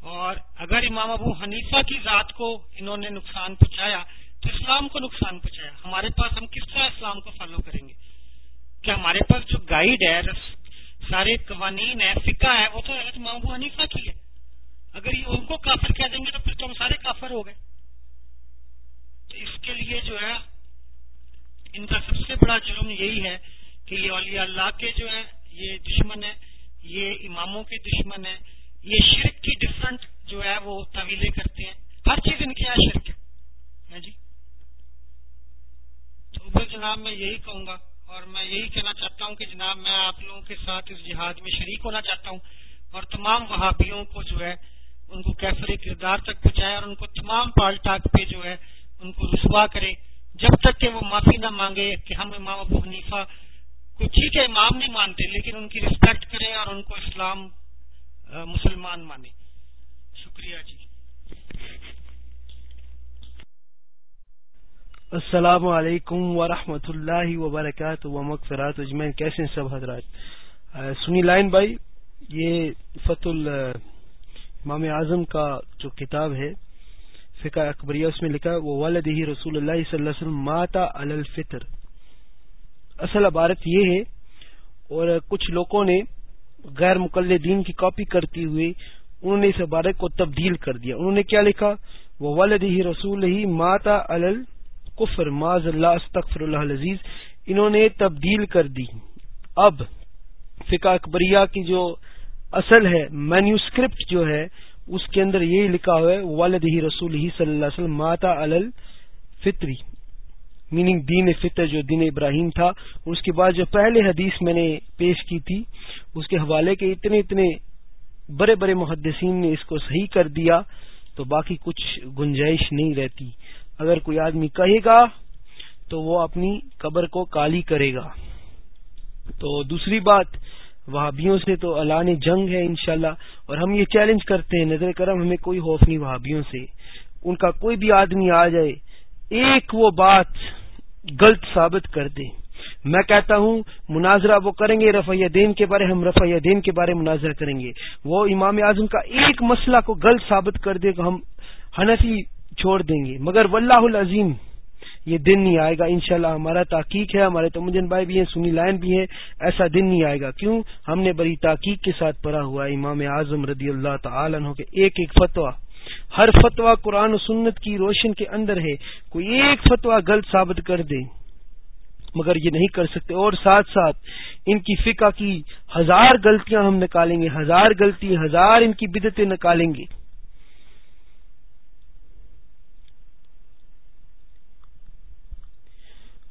اور اگر امام ابو حنیفہ کی ذات کو انہوں نے نقصان پہنچایا تو اسلام کو نقصان پہنچایا۔ ہمارے پاس ہم کس طرح اسلام کو فالو کریں گے؟ کیا ہمارے پاس جو گائیڈ ہے سارے قوانین ہے فکا ہے، وہ تو امام ابو حنیفہ کی ہے۔ اگر یہ ان کو کافر کہہ دیں گے تو پھر تو ہم سارے کافر ہو گئے۔ تو اس کے لیے جو ہے، ان کا سب سے بڑا جرم یہی ہے کہ یہ اولیاء اللہ کے جو ہے یہ دشمن ہے یہ اماموں کے دشمن ہے یہ شرک کی ڈفرنٹ جو ہے، وہ طویلیں کرتے ہیں۔ ہر چیز ان کے یہاں شرک ہے۔ ہاں جی؟ تو جناب میں یہی کہوں گا اور میں یہی کہنا چاہتا ہوں کہ جناب میں آپ لوگوں کے ساتھ اس جہاد میں شریک ہونا چاہتا ہوں اور تمام وہابیوں کو جو ہے ان کو کیفر کردار تک پہنچائے اور ان کو تمام پال ٹاک پہ جو ہے ان کو رسوا کرے جب تک کہ وہ معافی نہ مانگے کہ ہم امام ابو حنیفہ کو ٹھیک ہے، امام نہیں مانتے، لیکن ان کی رسپیکٹ کریں اور ان کو اسلام مسلمان مانے۔ شکریہ جی۔ السلام علیکم ورحمۃ اللہ وبرکاتہ و مغفرات اجمین کیسے ہیں سب حضرات؟ سنی لائن بھائی، یہ فت امام اعظم کا جو کتاب ہے، فقہ اکبریہ، اس میں لکھا وہ والد ہی رسول اللہ صلی اللہ علیہ وسلم ماتا الفطر. اصل عبارت یہ ہے، اور کچھ لوگوں نے غیر مقلدین کی کاپی کرتے ہوئے انہوں نے اس عبارت کو تبدیل کر دیا۔ انہوں نے کیا لکھا؟ وہ والد ہی رسول ہی ماتا الکفر معذ اللہ، استغفر اللہ عزیز انہوں نے تبدیل کر دی۔ اب فقہ اکبریہ کی جو اصل ہے، مینیوسکرپٹ جو ہے، اس کے اندر یہی لکھا ہوا ہے والد ہی رسول ہی صلی اللہ علیہ وسلم ماتا الفطری۔ میننگ دین فطر جو دین ابراہیم تھا۔ اس کے بعد جو پہلے حدیث میں نے پیش کی تھی، اس کے حوالے کے اتنے اتنے بڑے بڑے محدثین نے اس کو صحیح کر دیا، تو باقی کچھ گنجائش نہیں رہتی۔ اگر کوئی آدمی کہے گا تو وہ اپنی قبر کو کالی کرے گا۔ تو دوسری بات، وہابیوں سے تو اللہ نے جنگ ہے انشاءاللہ، اور ہم یہ چیلنج کرتے ہیں، نظر کرم، ہمیں کوئی خوف نہیں وہابیوں سے۔ ان کا کوئی بھی آدمی آ جائے، ایک وہ بات غلط ثابت کر دے۔ میں کہتا ہوں، مناظرہ وہ کریں گے رفیہ دین کے بارے، ہم رفیہ دین کے بارے مناظرہ کریں گے۔ وہ امام اعظم کا ایک مسئلہ کو غلط ثابت کر دے تو ہم حنفی چھوڑ دیں گے۔ مگر واللہ العظیم، یہ دن نہیں آئے گا۔ انشاءاللہ ہمارا تحقیق ہے، ہمارے تو بھائی بھی ہیں، سنی لائن بھی ہیں۔ ایسا دن نہیں آئے گا۔ کیوں؟ ہم نے بڑی تحقیق کے ساتھ پڑھا ہوا امام اعظم رضی اللہ تعالی عنہ کے ایک ایک فتوا ہر فتوا قرآن و سنت کی روشن کے اندر ہے۔ کوئی ایک فتوا غلط ثابت کر دے، مگر یہ نہیں کر سکتے۔ اور ساتھ ساتھ ان کی فقہ کی ہزار غلطیاں ہم نکالیں گے، ہزار غلطی، ہزار ان کی بدتیں نکالیں گے۔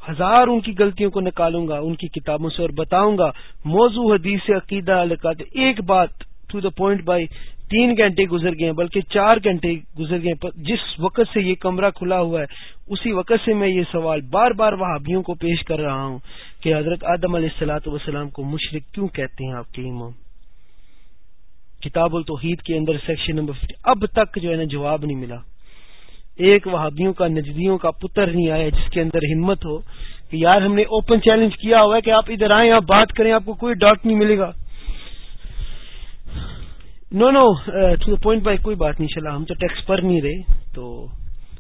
ہزار ان کی غلطیوں کو نکالوں گا، ان کی کتابوں سے اور بتاؤں گا۔ موضوع حدیث عقیدہ ایک بات ٹو دا پوائنٹ بائی تین گھنٹے گزر گئے بلکہ چار گھنٹے گزر گئے جس وقت سے یہ کمرہ کھلا ہوا ہے، اسی وقت سے میں یہ سوال بار بار وہابیوں کو پیش کر رہا ہوں کہ حضرت آدم علیہ السلاۃ وسلام کو مشرق کیوں کہتے ہیں آپ کے امام؟ کتاب التوحید کے اندر سیکشن نمبر اب تک جو ہے نا جواب نہیں ملا۔ ایک وہابیوں کا نجدیوں کا پتر نہیں آیا جس کے اندر ہمت ہو کہ یار ہم نے اوپن چیلنج کیا ہوا ہے کہ آپ ادھر آئیں، آپ بات کریں، آپ کو کوئی ڈاٹ نہیں ملے گا۔ No no to the point by کوئی بات نہیں چلا ہم تو ٹیکس پر نہیں رہے، تو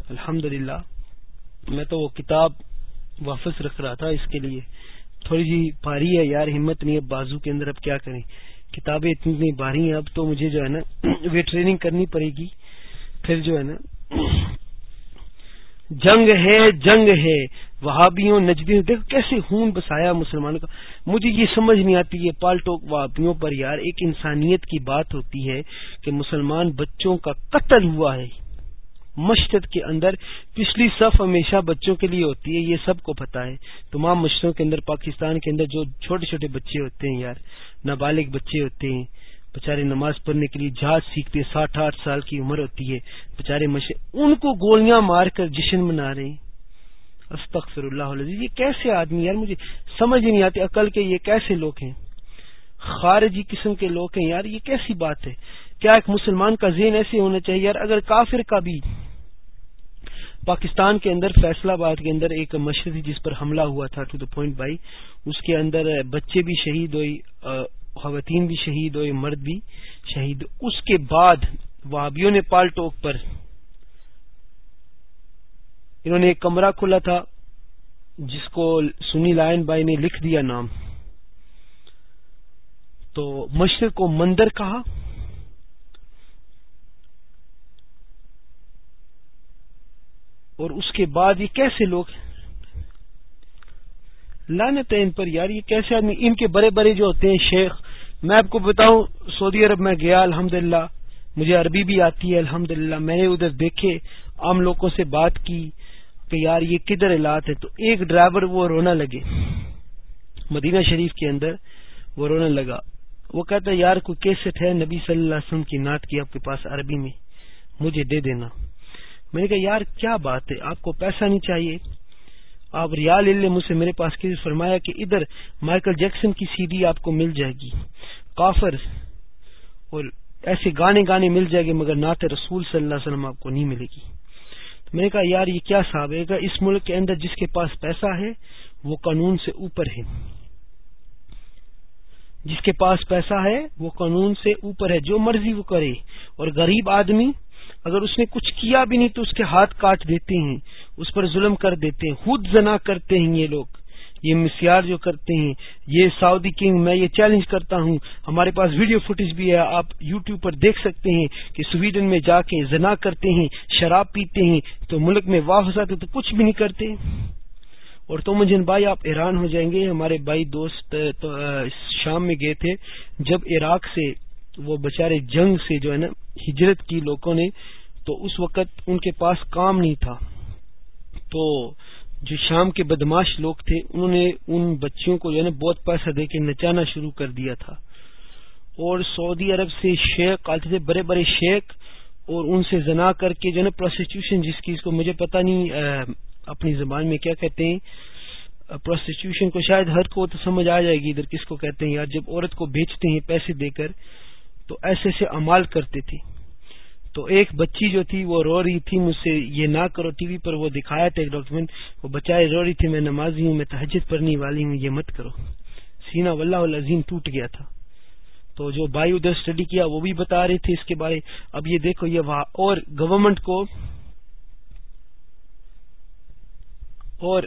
الحمد میں تو وہ کتاب واپس رکھ رہا تھا اس کے لیے۔ تھوڑی جی بھاری ہے یار، ہمت نہیں ہے بازو کے اندر اب کیا کریں۔ کتابیں اتنی بھاری ہیں، اب تو مجھے جو ہے نا وے ٹریننگ کرنی پڑے گی۔ پھر جو ہے نا جنگ ہے جنگ ہے۔ وہابیوں، نجدیوں، دیکھو کیسے خون بسایا مسلمانوں کا۔ مجھے یہ سمجھ نہیں آتی، یہ پالٹوک وہابیوں پر یار ایک انسانیت کی بات ہوتی ہے کہ مسلمان بچوں کا قتل ہوا ہے۔ مشرد کے اندر پچھلی صف ہمیشہ بچوں کے لیے ہوتی ہے، یہ سب کو پتا ہے۔ تمام مشروں کے اندر، پاکستان کے اندر جو چھوٹے چھوٹے بچے ہوتے ہیں یار، نابالغ بچے ہوتے ہیں بےچارے نماز پڑھنے کے لیے جہاز سیکھتے ساٹھ آٹھ سال کی عمر ہوتی ہے۔ بےچارے مشر ان کو گولیاں مار کر جشن منا رہے ہیں۔ استغفر اللہ علیہ یہ کیسے آدمی یار، مجھے سمجھ نہیں آتی، عقل کے یہ کیسے لوگ ہیں؟ خارجی قسم کے لوگ ہیں یار، یہ کیسی بات ہے؟ کیا ایک مسلمان کا ذہن ایسے ہونا چاہیے یار؟ اگر کافر کا بھی پاکستان کے اندر، فیصلہ آباد کے اندر ایک مشرق جس پر حملہ ہوا تھا ٹو دا پوائنٹ بائی اس کے اندر بچے بھی شہید ہوئی خواتین بھی شہید ہوئے، مرد بھی شہید اس کے بعد وابیوں نے پال ٹوک پر انہوں نے ایک کمرہ کھولا تھا، جس کو سنی لائن بائی نے لکھ دیا نام۔ تو مشرق کو مندر کہا۔ اور اس کے بعد یہ کیسے لوگ لانت ہے ان پر یار یہ کیسے آدمی؟ ان کے بڑے بڑے جو ہوتے ہیں، شیخ میں آپ کو بتاؤں، سعودی عرب میں گیا الحمد مجھے عربی بھی آتی ہے الحمد میں نے ادھر دیکھے، عام لوگوں سے بات کی کہ یار یہ کدھر علاج ہے؟ تو ایک ڈرائیور وہ رونا لگے، مدینہ شریف کے اندر، وہ رونا لگا۔ وہ کہتا ہے، یار کوئی کیسٹ ہے؟ نبی صلی اللہ علیہ وسلم کی نعت کی آپ کے پاس عربی میں، مجھے دے دینا۔ میں نے کہا، یار کیا بات ہے؟ آپ کو پیسہ نہیں چاہیے۔ آپ ریال لے مجھ سے میرے پاس کسی فرمایا کہ ادھر مائیکل جیکسن کی سی ڈی آپ کو مل جائے گی۔ کافر اور ایسے گانے گانے مل جائے گی مگر نعت رسول صلی اللہ علیہ وسلم آپ کو نہیں ملے گی۔ تو میں نے کہا، یار یہ کیا صاحب ہے؟ اس ملک کے اندر جس کے پاس پیسہ ہے، وہ قانون سے اوپر ہے۔ جس کے پاس پیسہ ہے، وہ قانون سے اوپر ہے۔ جو مرضی وہ کرے۔ اور غریب آدمی اگر اس نے کچھ کیا بھی نہیں تو اس کے ہاتھ کاٹ دیتے ہیں۔ اس پر ظلم کر دیتے ہیں، خود زنا کرتے ہیں یہ لوگ۔ یہ مسیار جو کرتے ہیں، یہ سعودی کنگ، میں یہ چیلنج کرتا ہوں۔ ہمارے پاس ویڈیو فوٹیج بھی ہے، آپ یوٹیوب پر دیکھ سکتے ہیں کہ سویڈن میں جا کے زنا کرتے ہیں، شراب پیتے ہیں، تو ملک میں واپس آتے تو کچھ بھی نہیں کرتے۔ اور تو مجھے بھائی، آپ ایران ہو جائیں گے۔ ہمارے بھائی دوست تو شام میں گئے تھے۔ جب عراق سے وہ بچارے جنگ سے جو ہے نا، ہجرت کی لوگوں نے، تو اس وقت ان کے پاس کام نہیں تھا۔ تو جو شام کے بدماش لوگ تھے، انہوں نے ان بچیوں کو جو ہے نا بہت پیسہ دے کے نچانا شروع کر دیا تھا۔ اور سعودی عرب سے شیخ آتے تھے بڑے بڑے شیخ اور ان سے زنا کر کے جو ہے نا پروسٹیوشن جس کی اس کو مجھے پتہ نہیں اپنی زبان میں کیا کہتے ہیں۔ پروسٹیوشن کو شاید ہر کو تو سمجھ آ جائے گی، ادھر کس کو کہتے ہیں۔ یار، جب عورت کو بیچتے ہیں پیسے دے کر تو ایسے ایسے امال کرتے تھے۔ تو ایک بچی جو تھی وہ رو رہی تھی مجھ سے، یہ نہ کرو ٹی وی پر، وہ دکھایا تھا ایک ڈاکومنٹ وہ بچائے رو رہی تھی، میں نمازی ہوں، میں تحجد پڑھنے والی ہوں، یہ مت کرو۔ سینا واللہ العظیم ٹوٹ گیا تھا۔ تو جو بھائی ادھر اسٹڈی کیا، وہ بھی بتا رہے تھے اس کے بارے۔ اب یہ دیکھو، یہ وہاں اور گورنمنٹ کو، اور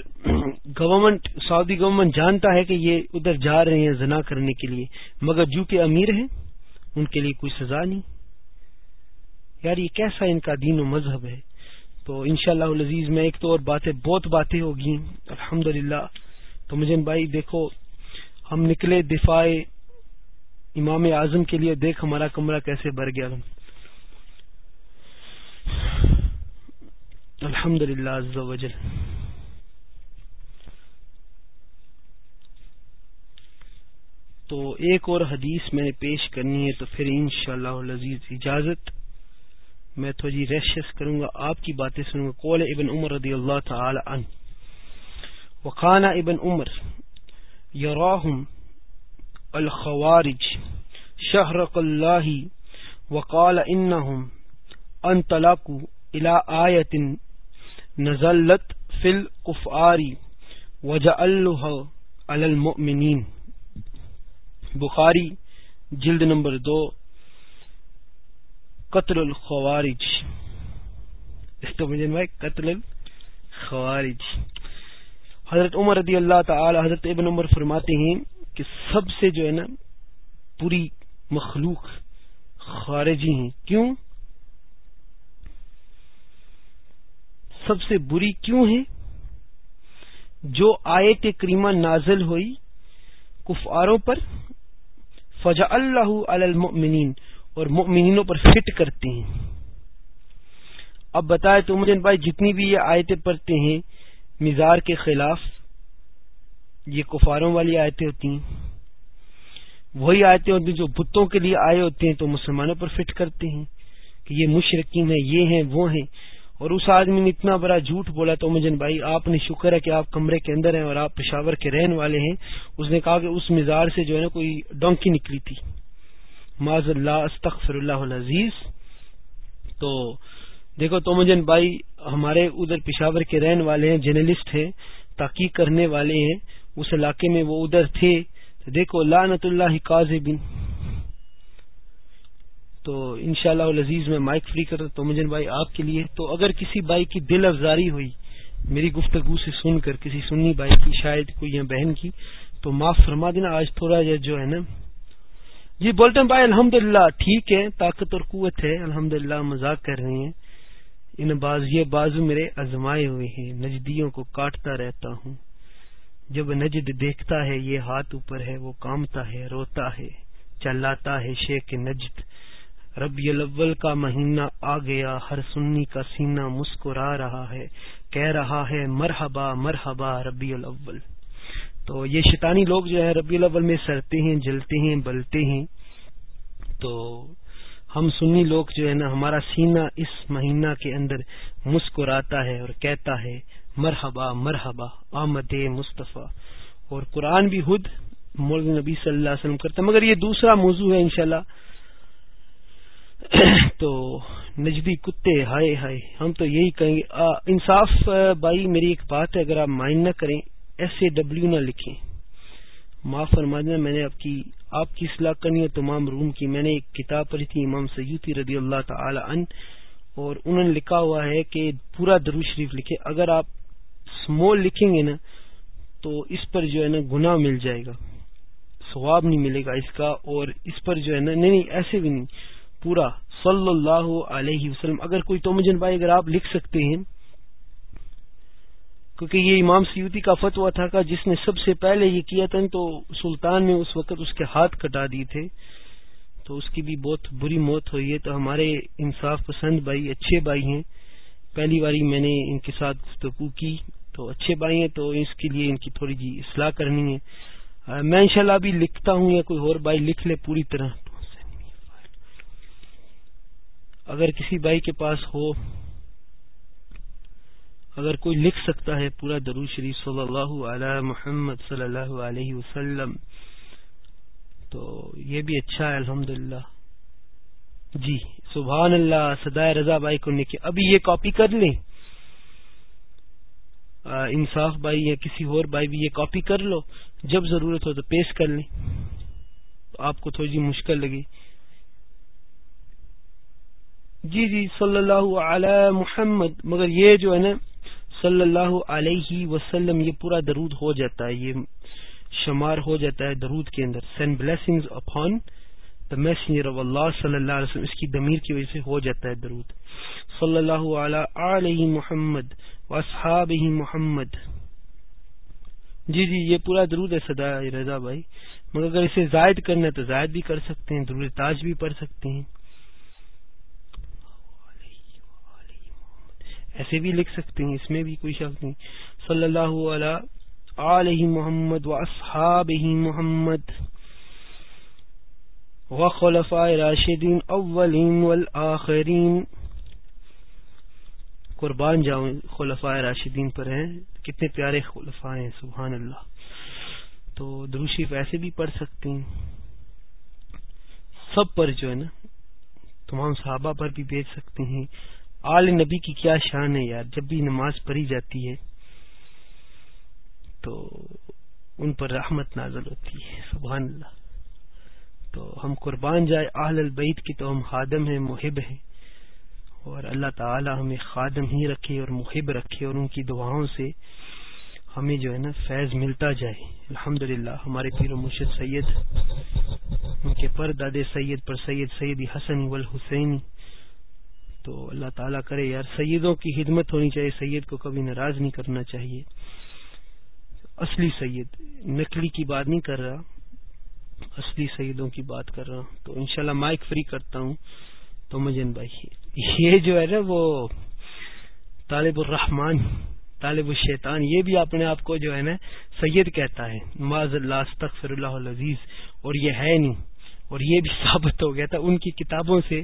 گورنمنٹ سعودی گورنمنٹ جانتا ہے کہ یہ ادھر جا رہے ہیں زنا کرنے کے لیے۔ مگر جو کہ امیر ہیں، ان کے لیے کوئی سزا نہیں۔ یار یہ کیسا ان کا دین و مذہب ہے؟ تو انشاءاللہ شاء اللہ میں ایک تو اور باتیں، بہت باتیں ہوگی الحمد تو مجھے بھائی دیکھو، ہم نکلے دفاع امام اعظم کے لیے، دیکھ ہمارا کمرہ کیسے بھر گیا۔ الحمد للہ تو ایک اور حدیث میں نے پیش کرنی ہے، تو پھر انشاءاللہ شاء اجازت۔ میں تھوڑی جی ریشس کروں گا، آپ کی باتیں سنوں گا۔ قول ابن عمر رضی اللہ تعالی عنہ۔ وقان ابن عمر، یراہم الخوارج شہرق اللہ وقال انہم انطلقوا الى آیت نزلت فی القفار وجعلها علی المؤمنین۔ بخاری جلد نمبر دو۔ قتل الخوارج. اس تو مجھے بھائی قتل الخوارج. حضرت عمر رضی اللہ تعالی حضرت ابن عمر فرماتے ہیں کہ سب سے جو ہے نا پوری مخلوق خارجی ہیں. کیوں؟ سب سے بری کیوں ہے جو آیت کریمہ نازل ہوئی کفاروں پر فجا اللہ المؤمنین. اور مؤمنینوں پر فٹ کرتے ہیں۔ اب بتائے تو مجھے بھائی جتنی بھی یہ آیتیں پڑھتے ہیں، مزار کے خلاف یہ کفاروں والی آیتیں ہوتی ہیں۔ وہی آیتیں ہوتی ہیں جو بتوں کے لیے آئے ہوتے ہیں تو مسلمانوں پر فٹ کرتے ہیں کہ یہ مشرقین ہیں، یہ ہیں، وہ ہیں۔ اور اس آدمی نے اتنا بڑا جھوٹ بولا تو مجن بھائی آپ نے شکر ہے کہ آپ کمرے کے اندر ہیں اور آپ پشاور کے رہنے والے ہیں۔ اس نے کہا کہ اس مزار سے جو ہے نا کوئی ڈونکی نکلی تھی۔ معذ اللہ، استغفر اللہ العزیز. تو دیکھو تو مجن بھائی، ہمارے ادھر پشاور کے رہنے والے ہیں، جرنلسٹ ہیں، تحقیق کرنے والے ہیں، اس علاقے میں وہ ادھر تھے. دیکھو لعنت اللہ کاذبین تو ان شاء اللہ میں مائک فری کر تو مجن بھائی آپ کے لیے. تو اگر کسی بھائی کی دل افزاری ہوئی، میری گفتگو سے سن کر، کسی سنی بھائی کی، شاید کوئی یا بہن کی، تو معاف فرما دینا، آج تھوڑا جو ہے نا جی بولتے ہیں بھائی الحمد ٹھیک ہے، طاقت اور قوت ہے الحمد مذاق کر رہے ہیں۔ ان باز یہ بازو میرے ازمائے ہوئے ہیں، نجدیوں کو کاٹتا رہتا ہوں۔ جب نجد دیکھتا ہے، یہ ہاتھ اوپر ہے، وہ کامتا ہے، روتا ہے، چلاتا ہے شیخ نجد۔ ربی الاول کا مہینہ آ گیا، ہر سنی کا سینہ مسکرا رہا ہے، کہہ رہا ہے، مرحبا مرحبا ربی الاول۔ تو یہ شیطانی لوگ جو ہے ربی الاول میں سرتے ہیں، جلتے ہیں، بلتے ہیں۔ تو ہم سنی لوگ جو ہے نا، ہمارا سینہ اس مہینہ کے اندر مسکراتا ہے اور کہتا ہے، مرحبا مرحبا، آمد مصطفیٰ۔ اور قرآن بھی خود مول نبی صلی اللہ علیہ وسلم کرتا مگر یہ دوسرا موضوع ہے انشاءاللہ۔ تو نجدی کتے، ہائے ہائے، ہم تو یہی کہیں گے۔ انصاف بھائی، میری ایک بات ہے، اگر آپ مائنڈ نہ کریں ایس اے ڈبلو نہ لکھیں معاف فرما دینا میں نے آپ کی آپ کی اصلاح کرنی ہے تمام روم کی۔ میں نے ایک کتاب پڑھی تھی امام سیدی رضی اللہ تعالی عنہ، اور انہوں نے لکھا ہوا ہے کہ پورا درو شریف لکھے۔ اگر آپ اسمول لکھیں گے نا، تو اس پر جو ہے نا گناہ مل جائے گا۔ ثواب نہیں ملے گا اس کا، اور اس پر جو ہے نا، نہیں نہیں، ایسے بھی نہیں۔ پورا صلی اللہ علیہ وسلم۔ اگر کوئی تو مجن بھائی، اگر آپ لکھ سکتے ہیں کیونکہ یہ امام سیوتی کا فتوا تھا جس نے سب سے پہلے یہ کیا تھا تو سلطان نے اس وقت اس کے ہاتھ کٹا دیے تھے۔ تو اس کی بھی بہت بری موت ہوئی ہے۔ تو ہمارے انصاف پسند بھائی اچھے بھائی ہیں۔ پہلی باری میں نے ان کے ساتھ گفتگو کی۔ تو اچھے بھائی ہیں تو اس کے لیے ان کی تھوڑی جی اصلاح کرنی ہے۔ میں انشاءاللہ ابھی لکھتا ہوں یا کوئی اور بھائی لکھ لے پوری طرح۔ اگر کسی بھائی کے پاس ہو اگر کوئی لکھ سکتا ہے پورا درو شریف صلی اللہ علیہ محمد صلی اللہ علیہ وسلم، تو یہ بھی اچھا ہے الحمد جی سبحان اللہ سدائے رضا بھائی کو نکے ابھی یہ کاپی کر لیں۔ انصاف بھائی یا کسی اور بھائی بھی یہ کاپی کر لو۔ جب ضرورت ہو تو پیش کر لیں۔ آپ کو تھوڑی مشکل لگی جی جی صلی اللہ علیہ محمد۔ مگر یہ جو ہے نا صلی اللہ علیہ وسلم، یہ پورا درود ہو جاتا ہے، یہ شمار ہو جاتا ہے درود کے اندر۔ Send blessing upon the messenger of اللہ صلی اللہ علیہ وسلم۔ اس کی دمیر کی وجہ سے ہو جاتا ہے درود۔ صلی اللہ علیہ محمد وصحاب محمد۔ جی جی یہ پورا درود ہے سدا رضا بھائی۔ مگر اگر اسے زائد کرنا ہے تو زائد بھی کر سکتے ہیں، درود تاج بھی پڑھ سکتے ہیں۔ ایسے بھی لکھ سکتے ہیں، اس میں بھی کوئی شک نہیں۔ صلی اللہ علیہ محمد و اصحاب محمد و خلفاء راشدین اولین والآخرین۔ قربان جاؤں، خلفاء راشدین پر ہیں۔ کتنے پیارے خلفاء ہیں سبحان اللہ تو دروشیف ایسے بھی پڑھ سکتے ہیں۔ سب پر جو ہے نا، تمام صحابہ پر بھی بیچ سکتے ہیں۔ آل نبی کی کیا شان ہے یار، جب بھی نماز پڑھی جاتی ہے تو ان پر رحمت نازل ہوتی ہے، سبحان اللہ۔ تو ہم قربان جائے، آل البعید کی تو ہم خادم ہیں، محب ہیں۔ اور اللہ تعالی ہمیں خادم ہی رکھے اور محب رکھے اور ان کی دعاؤں سے ہمیں جو ہے نا فیض ملتا جائے۔ الحمد ہمارے پیر و مرشد سید، ان کے پر داد سید پر سید سیدی حسن والحسینی تو اللہ تعالیٰ کرے یار، سیدوں کی خدمت ہونی چاہیے، سید کو کبھی ناراض نہیں کرنا چاہیے۔ اصلی سید نکلی کی بات نہیں کر رہا، اصلی سیدوں کی بات کر رہا۔ ہوں تو انشاءاللہ مائک فری کرتا ہوں۔ تو مجن بھائی، یہ جو ہے نا وہ طالب الرحمان طالب الشیطان، یہ بھی اپنے آپ کو جو ہے نا سید کہتا ہے۔ معذ اللہ، استغفر اللہ العزیز، اور یہ ہے نہیں، اور یہ بھی ثابت ہو گیا تھا۔ ان کی کتابوں سے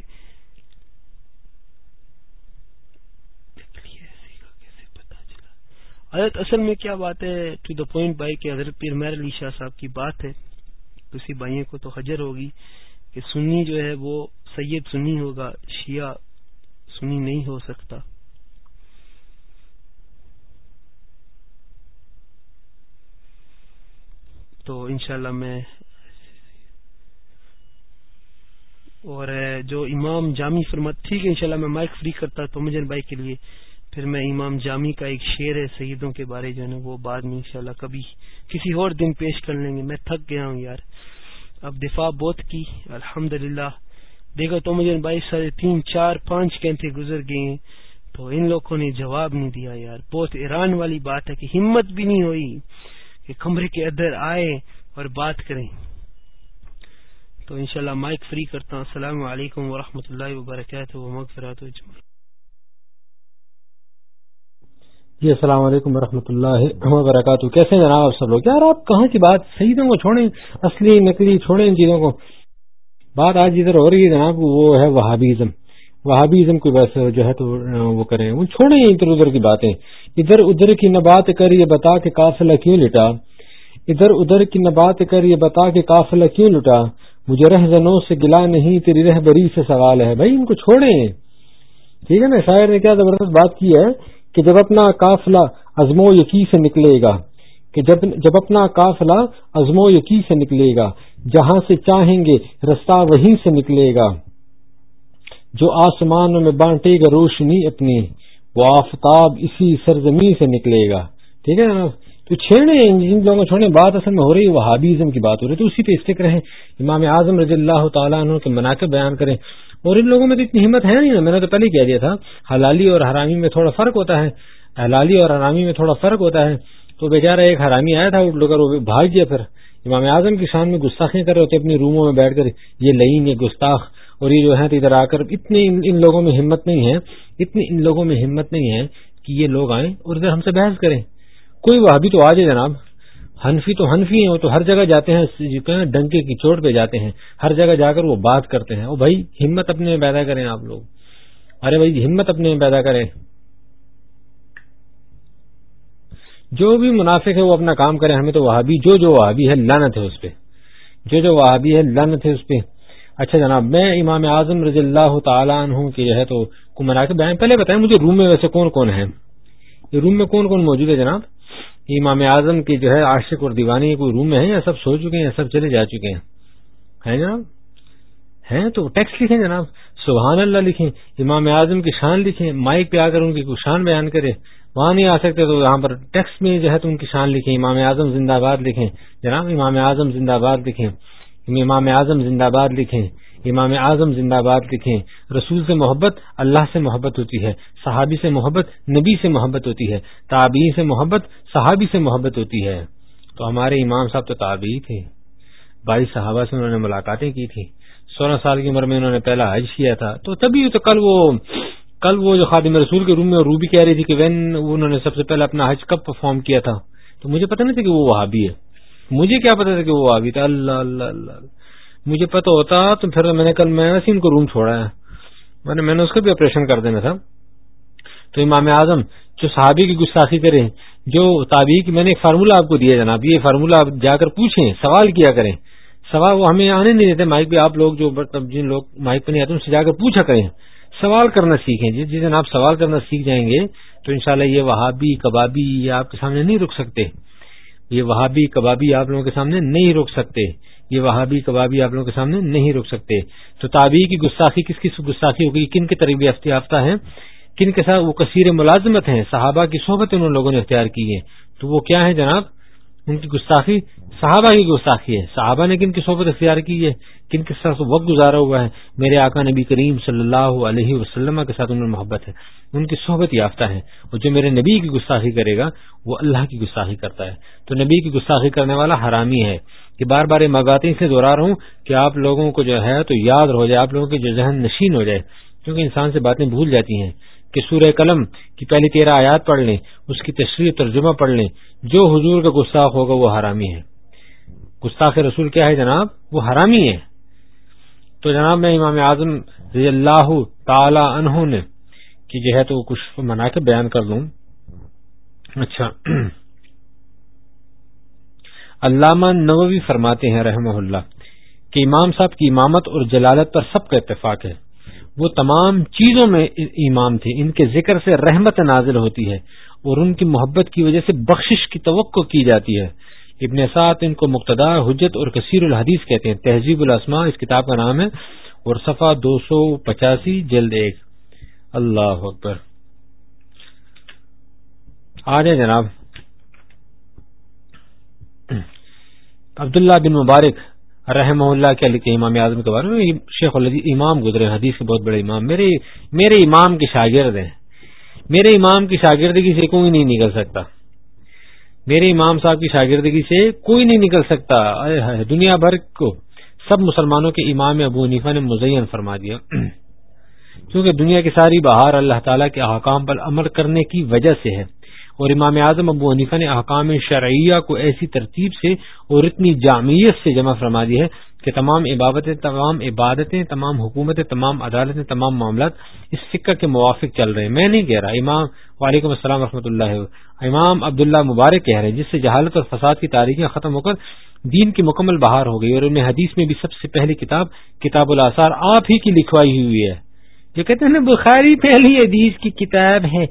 حضرت، اصل میں کیا بات ہے؟ ٹو دا پوائنٹ بھائی کہ حضرت پیر میر علی شاہ صاحب کی بات ہے۔ کسی بھائیوں کو تو حجر ہوگی کہ سنی جو ہے وہ سید سنی ہوگا، شیعہ سنی نہیں ہو سکتا۔ تو انشاءاللہ میں اور جو امام جامی فرمت ٹھیک ہے انشاءاللہ میں مائک فری کرتا تو مجھے بھائی کے لیے پھر میں امام جامی کا ایک شعر ہے سیدوں کے بارے جو ہے نا، وہ بعد میں انشاءاللہ کبھی کسی اور دن پیش کر لیں گے۔ میں تھک گیا ہوں یار۔ اب دفاع بہت کی۔ الحمد للہ دیکھو تو مجھے بھائی ساڑھے تین، چار، پانچ گھنٹے گزر گئے ہیں۔ تو ان لوگوں نے جواب نہیں دیا یار۔ بہت ایران والی بات ہے کہ ہمت بھی نہیں ہوئی کہ کمرے کے اندر آئے اور بات کریں۔ تو انشاءاللہ مائک فری کرتا ہوں۔ السلام علیکم ورحمۃ اللہ وبرکاتہ۔ جی السلام علیکم ورحمۃ اللہ وبرکاتہ۔ کیسے جناب آپ سب لوگ؟ یار، آپ کہاں کی بات؟ سیدوں کو چھوڑیں، اصلی نکلی چھوڑیں ان چیزوں کو۔ بات آج ادھر ہو رہی ہے جناب، وہ ہے وہابیزم۔ وہابیزم کو بس جو ہے تو وہ کریں۔ وہ چھوڑیں ادھر ادھر کی باتیں۔ ادھر ادھر کی نہ بات کر یہ بتا کہ قافلہ کیوں لٹا؟ ادھر ادھر کی نہ بات کر یہ بتا کہ قافلہ کیوں لٹا؟ مجھے رہ زنوں سے گلا نہیں، تیری رہ بری سے سوال ہے۔ بھائی، ان کو چھوڑیں۔ ٹھیک ہے نا؟ شاعر نے کیا زبردست بات کی ہے؟ کہ جب اپنا قافلہ عزم و یقین سے نکلے گا، کہ جب جب اپنا قافلہ عزم و یقین سے نکلے گا، جہاں سے چاہیں گے رستہ وہیں سے نکلے گا۔ جو آسمان میں بانٹے گا روشنی اپنی، وہ آفتاب اسی سرزمین سے نکلے گا۔ ٹھیک ہے تو چھیڑنے جن لوگوں چھوڑنے بات اصل میں ہو رہی ہے، وہابیزم کی بات ہو رہی ہے، تو اسی پہ اسٹک رہے امام اعظم رضی اللہ تعالیٰ عنہ کے مناقب بیان کریں۔ اور ان لوگوں میں تو اتنی ہمت ہے نہیں نا، میں نے تو پہلے کہہ دیا تھا، حلالی اور حرامی میں تھوڑا فرق ہوتا ہے۔ حلالی اور حرامی میں تھوڑا فرق ہوتا ہے۔ تو بیچارہ ایک حرامی آیا تھا، اٹھ لو کر وہ بھاگ گیا پھر۔ امام اعظم کی شان میں گستاخیں کر رہے ہوتے، اپنی روموں میں بیٹھ کر، یہ لئیں، یہ گستاخ۔ اور یہ جو ہے ادھر آ کر اتنی ان لوگوں میں ہمت نہیں ہے، اتنی ان لوگوں میں ہمت نہیں ہے کہ یہ لوگ آئیں اور ادھر ہم سے بحث کریں۔ کوئی وہ ابھی تو آ جائے جناب۔ ہنفی تو ہنفی ہیں، وہ تو ہر جگہ جاتے ہیں ڈنکے کی چوٹ پہ جاتے ہیں۔ ہر جگہ جا کر وہ بات کرتے ہیں۔ وہ بھائی، ہمت اپنے میں پیدا کریں آپ لوگ۔ ارے بھائی، ہمت اپنے میں پیدا کریں۔ جو بھی منافق ہے، وہ اپنا کام کرے۔ ہمیں تو وہاں بھی جو جو وہاں بھی ہے لانت ہے اس پہ۔ جو جو وہاں بھی ہے لانت ہے اس پہ۔ اچھا جناب، میں امام اعظم رضی اللہ تعالیٰ عنہ کہ جو ہے تو منا کے بیان پہلے بتائیں، مجھے روم میں ویسے کون کون ہے یہ روم میں کون کون موجود ہے جناب؟ امام اعظم کی جو ہے عاشق اور دیوانی کوئی روم میں ہے یا سب سو چکے ہیں سب چلے جا چکے ہیں؟ جناب؟ ہیں تو ٹیکس لکھیں جناب۔ سبحان اللہ لکھیں، امام اعظم کی شان لکھیں، مائک پہ آ کر ان کی کوئی شان بیان کرے وہاں نہیں آ سکتے تو یہاں پر ٹیکس میں جو ہے تو ان کی شان لکھیں۔ امام اعظم زندہ باد لکھیں۔ جناب، امام اعظم زندہ باد لکھیں۔ امام اعظم زندہ باد لکھیں۔ امام اعظم زندہ باد لکھیں رسول سے محبت، اللہ سے محبت ہوتی ہے۔ صحابی سے محبت، نبی سے محبت ہوتی ہے۔ تابعی سے محبت، صحابی سے محبت ہوتی ہے۔ تو ہمارے امام صاحب تو تابعی تھے۔ بائیس صحابہ سے انہوں نے ملاقاتیں کی تھی سولہ سال کی عمر میں انہوں نے پہلا حج کیا تھا۔ تو تبھی تو کل وہ کل وہ جو خادم رسول کے روم میں روبی کہہ رہی تھی کہ وین انہوں نے سب سے پہلے اپنا حج کب پرفارم کیا تھا؟ تو مجھے پتہ نہیں تھا کہ وہ وہابی ہے۔ مجھے کیا پتا تھا کہ وہ وہابی تھا؟ اللہ اللہ اللہ۔ مجھے پتا ہوتا تو پھر میں نے کل میں ان کو روم چھوڑا ہے۔ میں نے میں نے اس کا بھی آپریشن کر دینا تھا۔ تو امام اعظم جو صحابی کی گستاخی کرے جو تابعی کی میں نے ایک فارمولہ آپ کو دیا جناب، یہ فارمولہ آپ جا کر پوچھیں، سوال کیا کریں۔ سوال وہ ہمیں آنے نہیں دیتے مائک پہ آپ لوگ جو جن لوگ مائک پہ نہیں آتے، ان سے جا کر پوچھا کریں۔ سوال کرنا سیکھیں۔ جس دن آپ سوال کرنا سیکھ جائیں گے، تو انشاءاللہ یہ وہابی کبابی یہ آپ کے سامنے نہیں رک سکتے۔ یہ وہابی کبابی آپ لوگوں کے سامنے نہیں رک سکتے۔ یہ وہابی کبابی آپ لوگوں کے سامنے نہیں روک سکتے۔ تو تابعی کی گستاخی کس کس گستاخی ہوگی کن کی تربیت یافتہ ہیں؟ کن کے ساتھ وہ کثیر ملازمت ہیں؟ صحابہ کی صحبت ان لوگوں نے اختیار کی ہے تو وہ کیا ہے جناب؟ ان کی گستاخی صحابہ کی گستاخی ہے۔ صحابہ نے کن کی صحبت اختیار کی ہے؟ کن کے ساتھ وقت گزارا ہوا ہے؟ میرے آقا نبی کریم صلی اللہ علیہ وسلم کے ساتھ انہیں محبت ہے۔ ان کی صحبت یافتہ ہے اور جو میرے نبی کی گستاخی کرے گا، وہ اللہ کی گستاخی کرتا ہے۔ تو نبی کی گستاخی کرنے والا حرامی ہے کہ بار بار مگاتی سے دہرا رہا ہوں کہ آپ لوگوں کو جو ہے تو یاد ہو جائے، آپ لوگوں کے جو ذہن نشین ہو جائے، کیونکہ انسان سے باتیں بھول جاتی ہیں۔ کہ سورہ قلم کی پہلی تیرہ آیات پڑھ لیں، اس کی تشریح ترجمہ پڑھ لیں، جو حضور کا گستاخ ہوگا وہ حرامی ہے۔ گستاخ رسول کیا ہے جناب؟ وہ حرامی ہے۔ تو جناب میں امام اعظم رضی اللہ تعالی عنہ نے کی جو ہے تو کچھ منا کے بیان کر دوں۔ اچھا۔ علامہ نووی فرماتے ہیں رحمہ اللہ، کہ امام صاحب کی امامت اور جلالت پر سب کا اتفاق ہے۔ وہ تمام چیزوں میں امام تھے۔ ان کے ذکر سے رحمت نازل ہوتی ہے اور ان کی محبت کی وجہ سے بخشش کی توقع کی جاتی ہے۔ ابن سعد ان کو مقتدا، حجت اور کثیر الحدیث کہتے ہیں۔ تہذیب الاسما اس کتاب کا نام ہے۔ اور صفحہ دو سو پچاسی، جلد ایک۔ اللہ اکبر۔ آ جائیں جناب۔ عبداللہ بن مبارک۔ رحمہ اللہ کے علی کے امام اعظم کے بارے میں؟ شیخ الدی امام گزرے حدیث کے بہت بڑے امام۔ میرے میرے امام کے شاگرد ہیں۔ میرے امام کی شاگردگی سے کوئی نہیں نکل سکتا۔ میرے امام صاحب کی شاگردگی سے کوئی نہیں نکل سکتا۔ دنیا بھر کو سب مسلمانوں کے امام ابو حنیفہ نے مزین فرما دیا۔ کیونکہ دنیا کی ساری بہار اللہ تعالیٰ کے احکام پر عمل کرنے کی وجہ سے ہے۔ اور امام اعظم ابو حنیفہ نے احکام شرعیہ کو ایسی ترتیب سے اور اتنی جامعیت سے جمع فرما دی ہے کہ تمام عبادتیں تمام عبادتیں، تمام حکومتیں، تمام عدالتیں، تمام معاملات اس فکر کے موافق چل رہے ہیں۔ میں نہیں کہہ رہا، امام، وعلیکم السلام ورحمۃ اللہ امام عبداللہ مبارک کہہ رہے ہیں، جس سے جہالت اور فساد کی تاریخیں ختم ہو کر دین کی مکمل بہار ہو گئی اور انہیں حدیث میں بھی سب سے پہلی کتاب کتاب الاثار آپ ہی کی لکھوائی ہوئی ہے۔ جو کہتے ہیں بخاری پہلی حدیث کی کتاب ہے۔